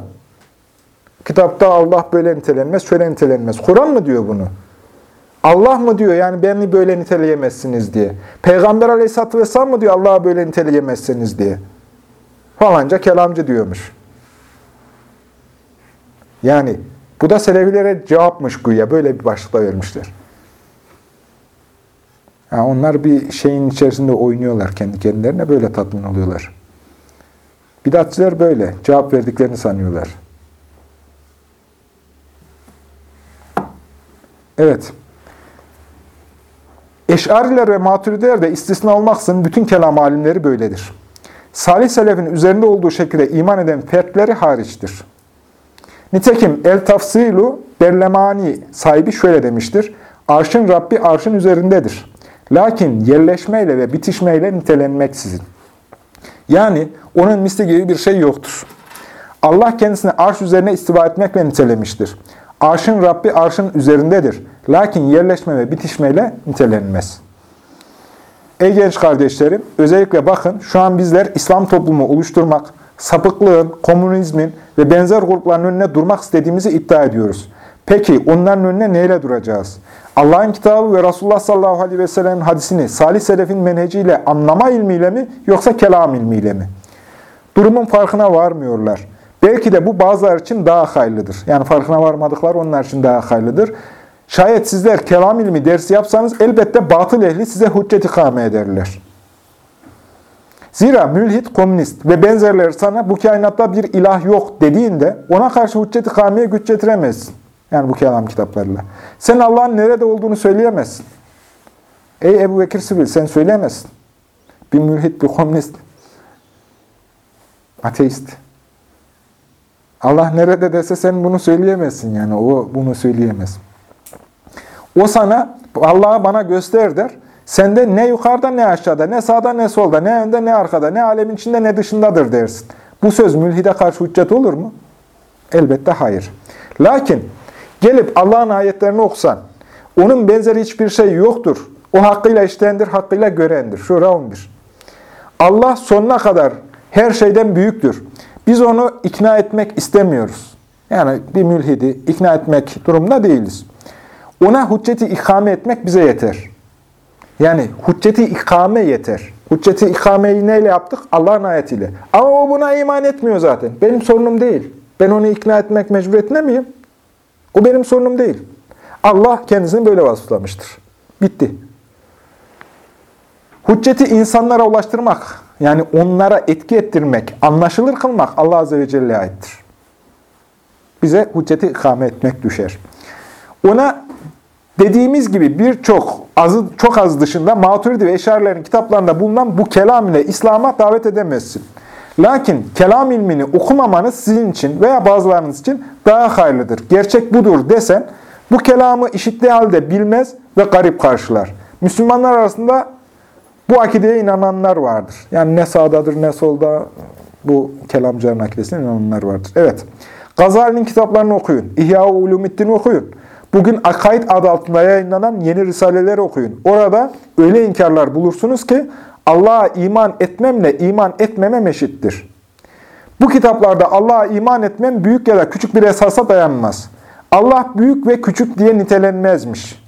Kitapta Allah böyle nitelenmez, şöyle nitelenmez. Kur'an mı diyor bunu? Allah mı diyor yani beni böyle niteleyemezsiniz diye. Peygamber aleyhisselatü vesselam mı diyor Allah'a böyle niteleyemezsiniz diye. Falanca kelamcı diyormuş. Yani bu da Selevilere cevapmış güya. Böyle bir başlıkla vermişler. Yani onlar bir şeyin içerisinde oynuyorlar kendi kendilerine. Böyle tatmin oluyorlar. Bidatçılar böyle. Cevap verdiklerini sanıyorlar. Evet. Eş'ariler ve maturidiler de istisna olmaksızın bütün kelam alimleri böyledir. Salih Selef'in üzerinde olduğu şekilde iman eden fertleri hariçtir. Nitekim El Tafsilu Berlemani sahibi şöyle demiştir. Arşın Rabbi arşın üzerindedir. Lakin yerleşmeyle ve bitişmeyle nitelenmeksizin. Yani onun misli gibi bir şey yoktur. Allah kendisine arş üzerine istiva etmekle nitelemiştir. Arşın Rabbi arşın üzerindedir. Lakin yerleşme ve bitişmeyle nitelenmez. Ey genç kardeşlerim, özellikle bakın şu an bizler İslam toplumu oluşturmak, sapıklığın, komünizmin ve benzer grupların önüne durmak istediğimizi iddia ediyoruz. Peki onların önüne neyle duracağız? Allah'ın kitabı ve Resulullah sallallahu aleyhi ve sellem'in hadisini salih selefin menheciyle anlama ilmiyle mi yoksa kelam ilmiyle mi? Durumun farkına varmıyorlar. Belki de bu bazılar için daha hayırlıdır. Yani farkına varmadıklar onlar için daha hayırlıdır. Şayet sizler kelam ilmi dersi yapsanız elbette batıl ehli size hüccet ikame ederler. Zira mülhit, komünist ve benzerleri sana bu kainatta bir ilah yok dediğinde ona karşı hüccet ikameye güç getiremezsin. Yani bu kelam kitaplarıyla. Sen Allah'ın nerede olduğunu söyleyemezsin. Ey Ebu Bekir Sibil sen söyleyemezsin. Bir mülhit, bir komünist, ateist. Allah nerede dese sen bunu söyleyemezsin yani. O bunu söyleyemez. O sana Allah'ı bana göster der. Sende ne yukarıda ne aşağıda, ne sağda ne solda, ne önde ne arkada, ne alemin içinde ne dışındadır dersin. Bu söz mülhide karşı hüccet olur mu? Elbette hayır. Lakin gelip Allah'ın ayetlerini okusan, onun benzeri hiçbir şey yoktur. O hakkıyla iştendir, hakkıyla görendir. Şura 11. Allah sonuna kadar her şeyden büyüktür. Biz onu ikna etmek istemiyoruz. Yani bir mülhidi ikna etmek durumunda değiliz. Ona hücceti ikame etmek bize yeter. Yani hücceti ikame yeter. Hücceti ikameyi neyle yaptık? Allah'ın ayetiyle. Ama o buna iman etmiyor zaten. Benim sorunum değil. Ben onu ikna etmek mecburiyetinde miyim? O benim sorunum değil. Allah kendisini böyle vasıflamıştır. Bitti. Hücceti insanlara ulaştırmak, yani onlara etki ettirmek, anlaşılır kılmak Allah Azze ve Celle'ye aittir. Bize hücceti ikame etmek düşer. Ona dediğimiz gibi birçok azı çok az dışında Maturidi ve Eşarilerin kitaplarında bulunan bu kelam ile İslam'a davet edemezsin. Lakin kelam ilmini okumamanız sizin için veya bazılarınız için daha hayırlıdır. Gerçek budur desen bu kelamı işittiği halde bilmez ve garip karşılar. Müslümanlar arasında bu akideye inananlar vardır. Yani ne sağdadır ne solda bu kelamcıların akidesine inananlar vardır. Evet. Gazali'nin kitaplarını okuyun. İhya-ı Ulumiddin'i okuyun. Bugün Akaid adı altında yayınlanan yeni risaleleri okuyun. Orada öyle inkarlar bulursunuz ki Allah'a iman etmemle iman etmemem eşittir. Bu kitaplarda Allah'a iman etmem büyük ya da küçük bir esasa dayanmaz. Allah büyük ve küçük diye nitelenmezmiş.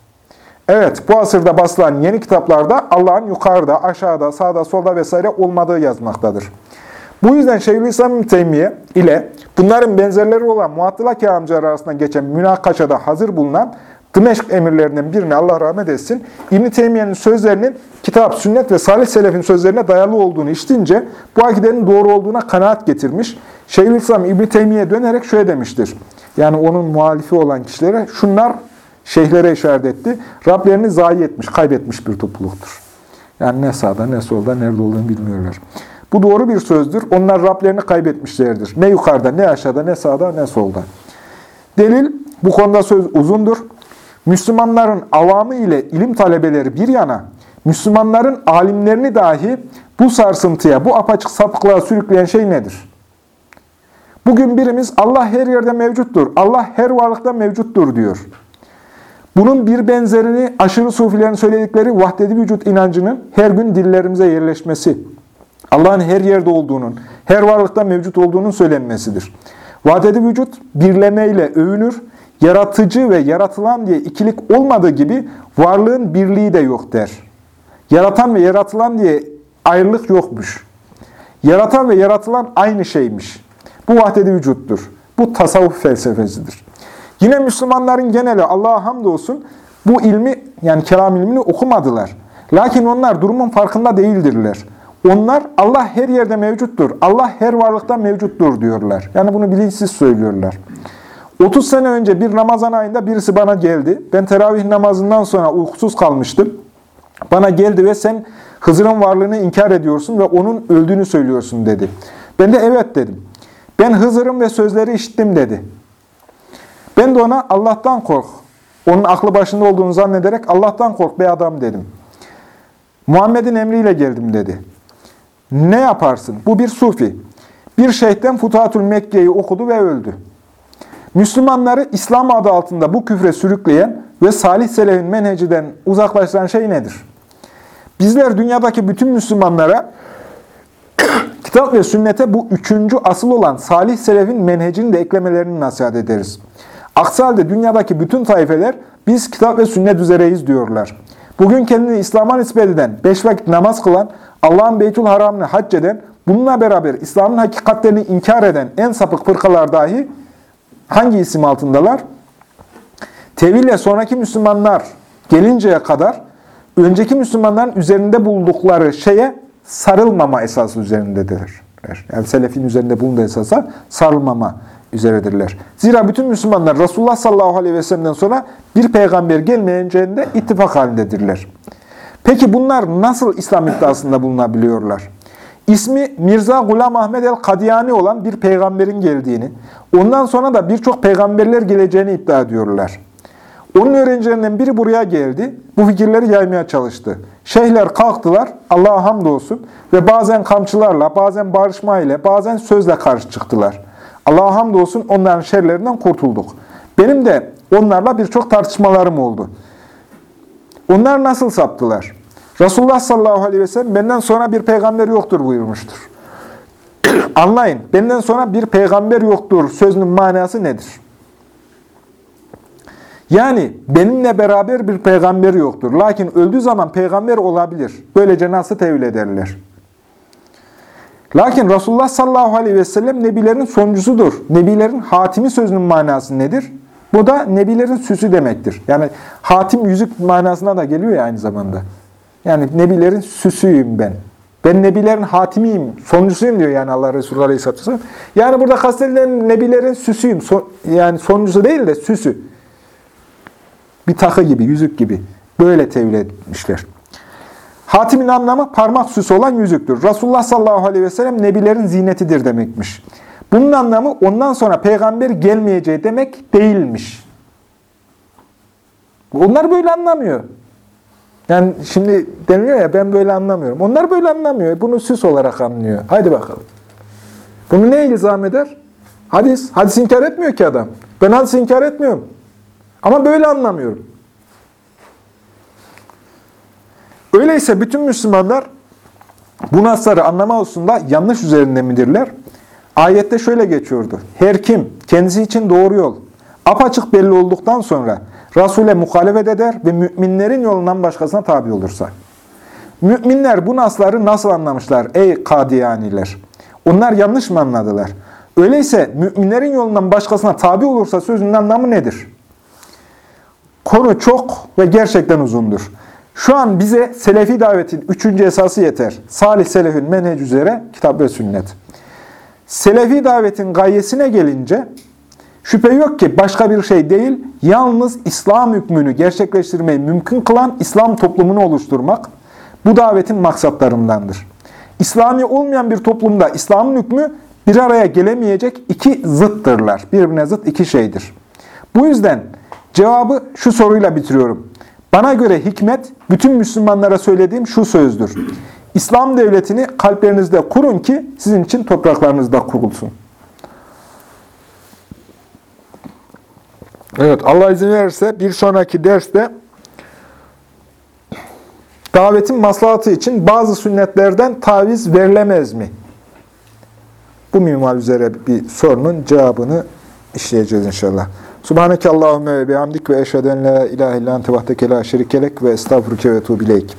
Evet, bu asırda basılan yeni kitaplarda Allah'ın yukarıda, aşağıda, sağda, solda vesaire olmadığı yazmaktadır. Bu yüzden Şeyhülislam Teymiye ile bunların benzerleri olan Muattıla kelamcıları arasında geçen münakaşada hazır bulunan Dımeşk emirlerinden birini Allah rahmet etsin, İbn-i Teymiye'nin sözlerinin kitap, sünnet ve salih selefin sözlerine dayalı olduğunu işitince bu akidenin doğru olduğuna kanaat getirmiş. Şeyhülislam İbn-i Teymiye dönerek şöyle demiştir. Yani onun muhalifi olan kişilere şunlar şeyhlere işaret etti. Rablerini zayi etmiş, kaybetmiş bir topluluktur. Yani ne sağda ne solda nerede olduğunu bilmiyorlar. Bu doğru bir sözdür. Onlar Rablerini kaybetmişlerdir. Ne yukarıda, ne aşağıda, ne sağda, ne solda. Delil, bu konuda söz uzundur. Müslümanların avamı ile ilim talebeleri bir yana, Müslümanların alimlerini dahi bu sarsıntıya, bu apaçık sapıklığa sürükleyen şey nedir? Bugün birimiz Allah her yerde mevcuttur, Allah her varlıkta mevcuttur diyor. Bunun bir benzerini aşırı sufilerin söyledikleri vahdedi vücut inancının her gün dillerimize yerleşmesi, Allah'ın her yerde olduğunun, her varlıkta mevcut olduğunun söylenmesidir. Vahdedi vücut birlemeyle övünür, yaratıcı ve yaratılan diye ikilik olmadığı gibi varlığın birliği de yok der. Yaratan ve yaratılan diye ayrılık yokmuş. Yaratan ve yaratılan aynı şeymiş. Bu vahdedi vücuttur. Bu tasavvuf felsefesidir. Yine Müslümanların geneli Allah'a hamdolsun bu ilmi yani kelam ilmini okumadılar. Lakin onlar durumun farkında değildirler. Onlar Allah her yerde mevcuttur, Allah her varlıkta mevcuttur diyorlar. Yani bunu bilinçsiz söylüyorlar. 30 sene önce bir Ramazan ayında birisi bana geldi. Ben teravih namazından sonra uykusuz kalmıştım. Bana geldi ve sen Hızır'ın varlığını inkar ediyorsun ve onun öldüğünü söylüyorsun dedi. Ben de evet dedim. Ben Hızır'ın ve sözleri işittim dedi. Ben de ona Allah'tan kork. Onun aklı başında olduğunu zannederek Allah'tan kork be adam dedim. Muhammed'in emriyle geldim dedi. Ne yaparsın? Bu bir sufi. Bir şeyhten Futuhatul Mekke'yi okudu ve öldü. Müslümanları İslam adı altında bu küfre sürükleyen ve salih selefin menheciden uzaklaştıran şey nedir? Bizler dünyadaki bütün Müslümanlara kitap ve sünnete bu üçüncü asıl olan salih selefin menhecini de eklemelerini nasihat ederiz. Aksi halde dünyadaki bütün taifeler biz kitap ve sünnet üzereyiz diyorlar. Bugün kendini İslam'a nispet eden, beş vakit namaz kılan, Allah'ın Beytül Haram'ını hac eden, bununla beraber İslam'ın hakikatlerini inkar eden en sapık fırkalar dahi hangi isim altındalar? Teville sonraki Müslümanlar gelinceye kadar önceki Müslümanların üzerinde buldukları şeye sarılmama esası üzerindedirler. Yani selefin üzerinde bulunduğu esasa sarılmama üzeredirler. Zira bütün Müslümanlar Resulullah sallallahu aleyhi ve sellem'den sonra bir peygamber gelmeyeceğinde ittifak halindedirler. Peki bunlar nasıl İslam iddiasında bulunabiliyorlar? İsmi Mirza Gulam Ahmet el-Kadiyani olan bir peygamberin geldiğini, ondan sonra da birçok peygamberler geleceğini iddia ediyorlar. Onun öğrencilerinden biri buraya geldi, bu fikirleri yaymaya çalıştı. Şeyhler kalktılar, Allah'a hamdolsun ve bazen kamçılarla, bazen barışma ile, bazen sözle karşı çıktılar. Allah'a hamdolsun onların şerlerinden kurtulduk. Benim de onlarla birçok tartışmalarım oldu. Onlar nasıl saptılar? Resulullah sallallahu aleyhi ve sellem benden sonra bir peygamber yoktur buyurmuştur. Anlayın, benden sonra bir peygamber yoktur sözünün manası nedir? Yani benimle beraber bir peygamber yoktur. Lakin öldüğü zaman peygamber olabilir. Böylece nasıl tevil ederler? Lakin Resulullah sallallahu aleyhi ve sellem nebilerin sonuncusudur. Nebilerin hatimi sözünün manası nedir? Bu da nebilerin süsü demektir. Yani hatim yüzük manasına da geliyor ya aynı zamanda. Yani nebilerin süsüyüm ben. Ben nebilerin hatimiyim, sonuncusuyum diyor yani Allah Resulü Aleyhisselatü Vesselam. Yani burada kastedilen nebilerin süsüyüm. Son, yani sonuncusu değil de süsü. Bir takı gibi, yüzük gibi. Böyle tevil etmişler. Hatimin anlamı parmak süsü olan yüzüktür. Resulullah sallallahu aleyhi ve sellem nebilerin zinetidir demekmiş. Bunun anlamı ondan sonra peygamber gelmeyeceği demek değilmiş. Onlar böyle anlamıyor. Yani şimdi deniliyor ya ben böyle anlamıyorum. Onlar böyle anlamıyor. Bunu süs olarak anlıyor. Haydi bakalım. Bunu ne ilzam eder? Hadis. Hadis inkar etmiyor ki adam. Ben hadis inkar etmiyorum. Ama böyle anlamıyorum. Öyleyse bütün Müslümanlar bu nasları anlama hususunda yanlış üzerinde midirler? Ayette şöyle geçiyordu. Her kim kendisi için doğru yol, apaçık belli olduktan sonra Resul'e muhalefet eder ve müminlerin yolundan başkasına tabi olursa. Müminler bu nasları nasıl anlamışlar ey Kadiyaniler? Onlar yanlış mı anladılar? Öyleyse müminlerin yolundan başkasına tabi olursa sözünün anlamı nedir? Konu çok ve gerçekten uzundur. Şu an bize Selefi davetin üçüncü esası yeter. Salih Selef'in menhec üzere kitap ve sünnet. Selefi davetin gayesine gelince şüphe yok ki başka bir şey değil, yalnız İslam hükmünü gerçekleştirmeyi mümkün kılan İslam toplumunu oluşturmak bu davetin maksatlarındandır. İslami olmayan bir toplumda İslam'ın hükmü bir araya gelemeyecek iki zıttırlar. Birbirine zıt iki şeydir. Bu yüzden cevabı şu soruyla bitiriyorum. Bana göre hikmet, bütün Müslümanlara söylediğim şu sözdür. İslam devletini kalplerinizde kurun ki sizin için topraklarınızda kurulsun. Evet, Allah izin verirse bir sonraki derste davetin maslahatı için bazı sünnetlerden taviz verilemez mi? Bu minval üzere bir sorunun cevabını işleyeceğiz inşallah. Subhaneke Allahümme ve bihamdik ve eşheden la ilahe illan tevahdeke la şerikelek ve estağfurüke ve tuğbileyk.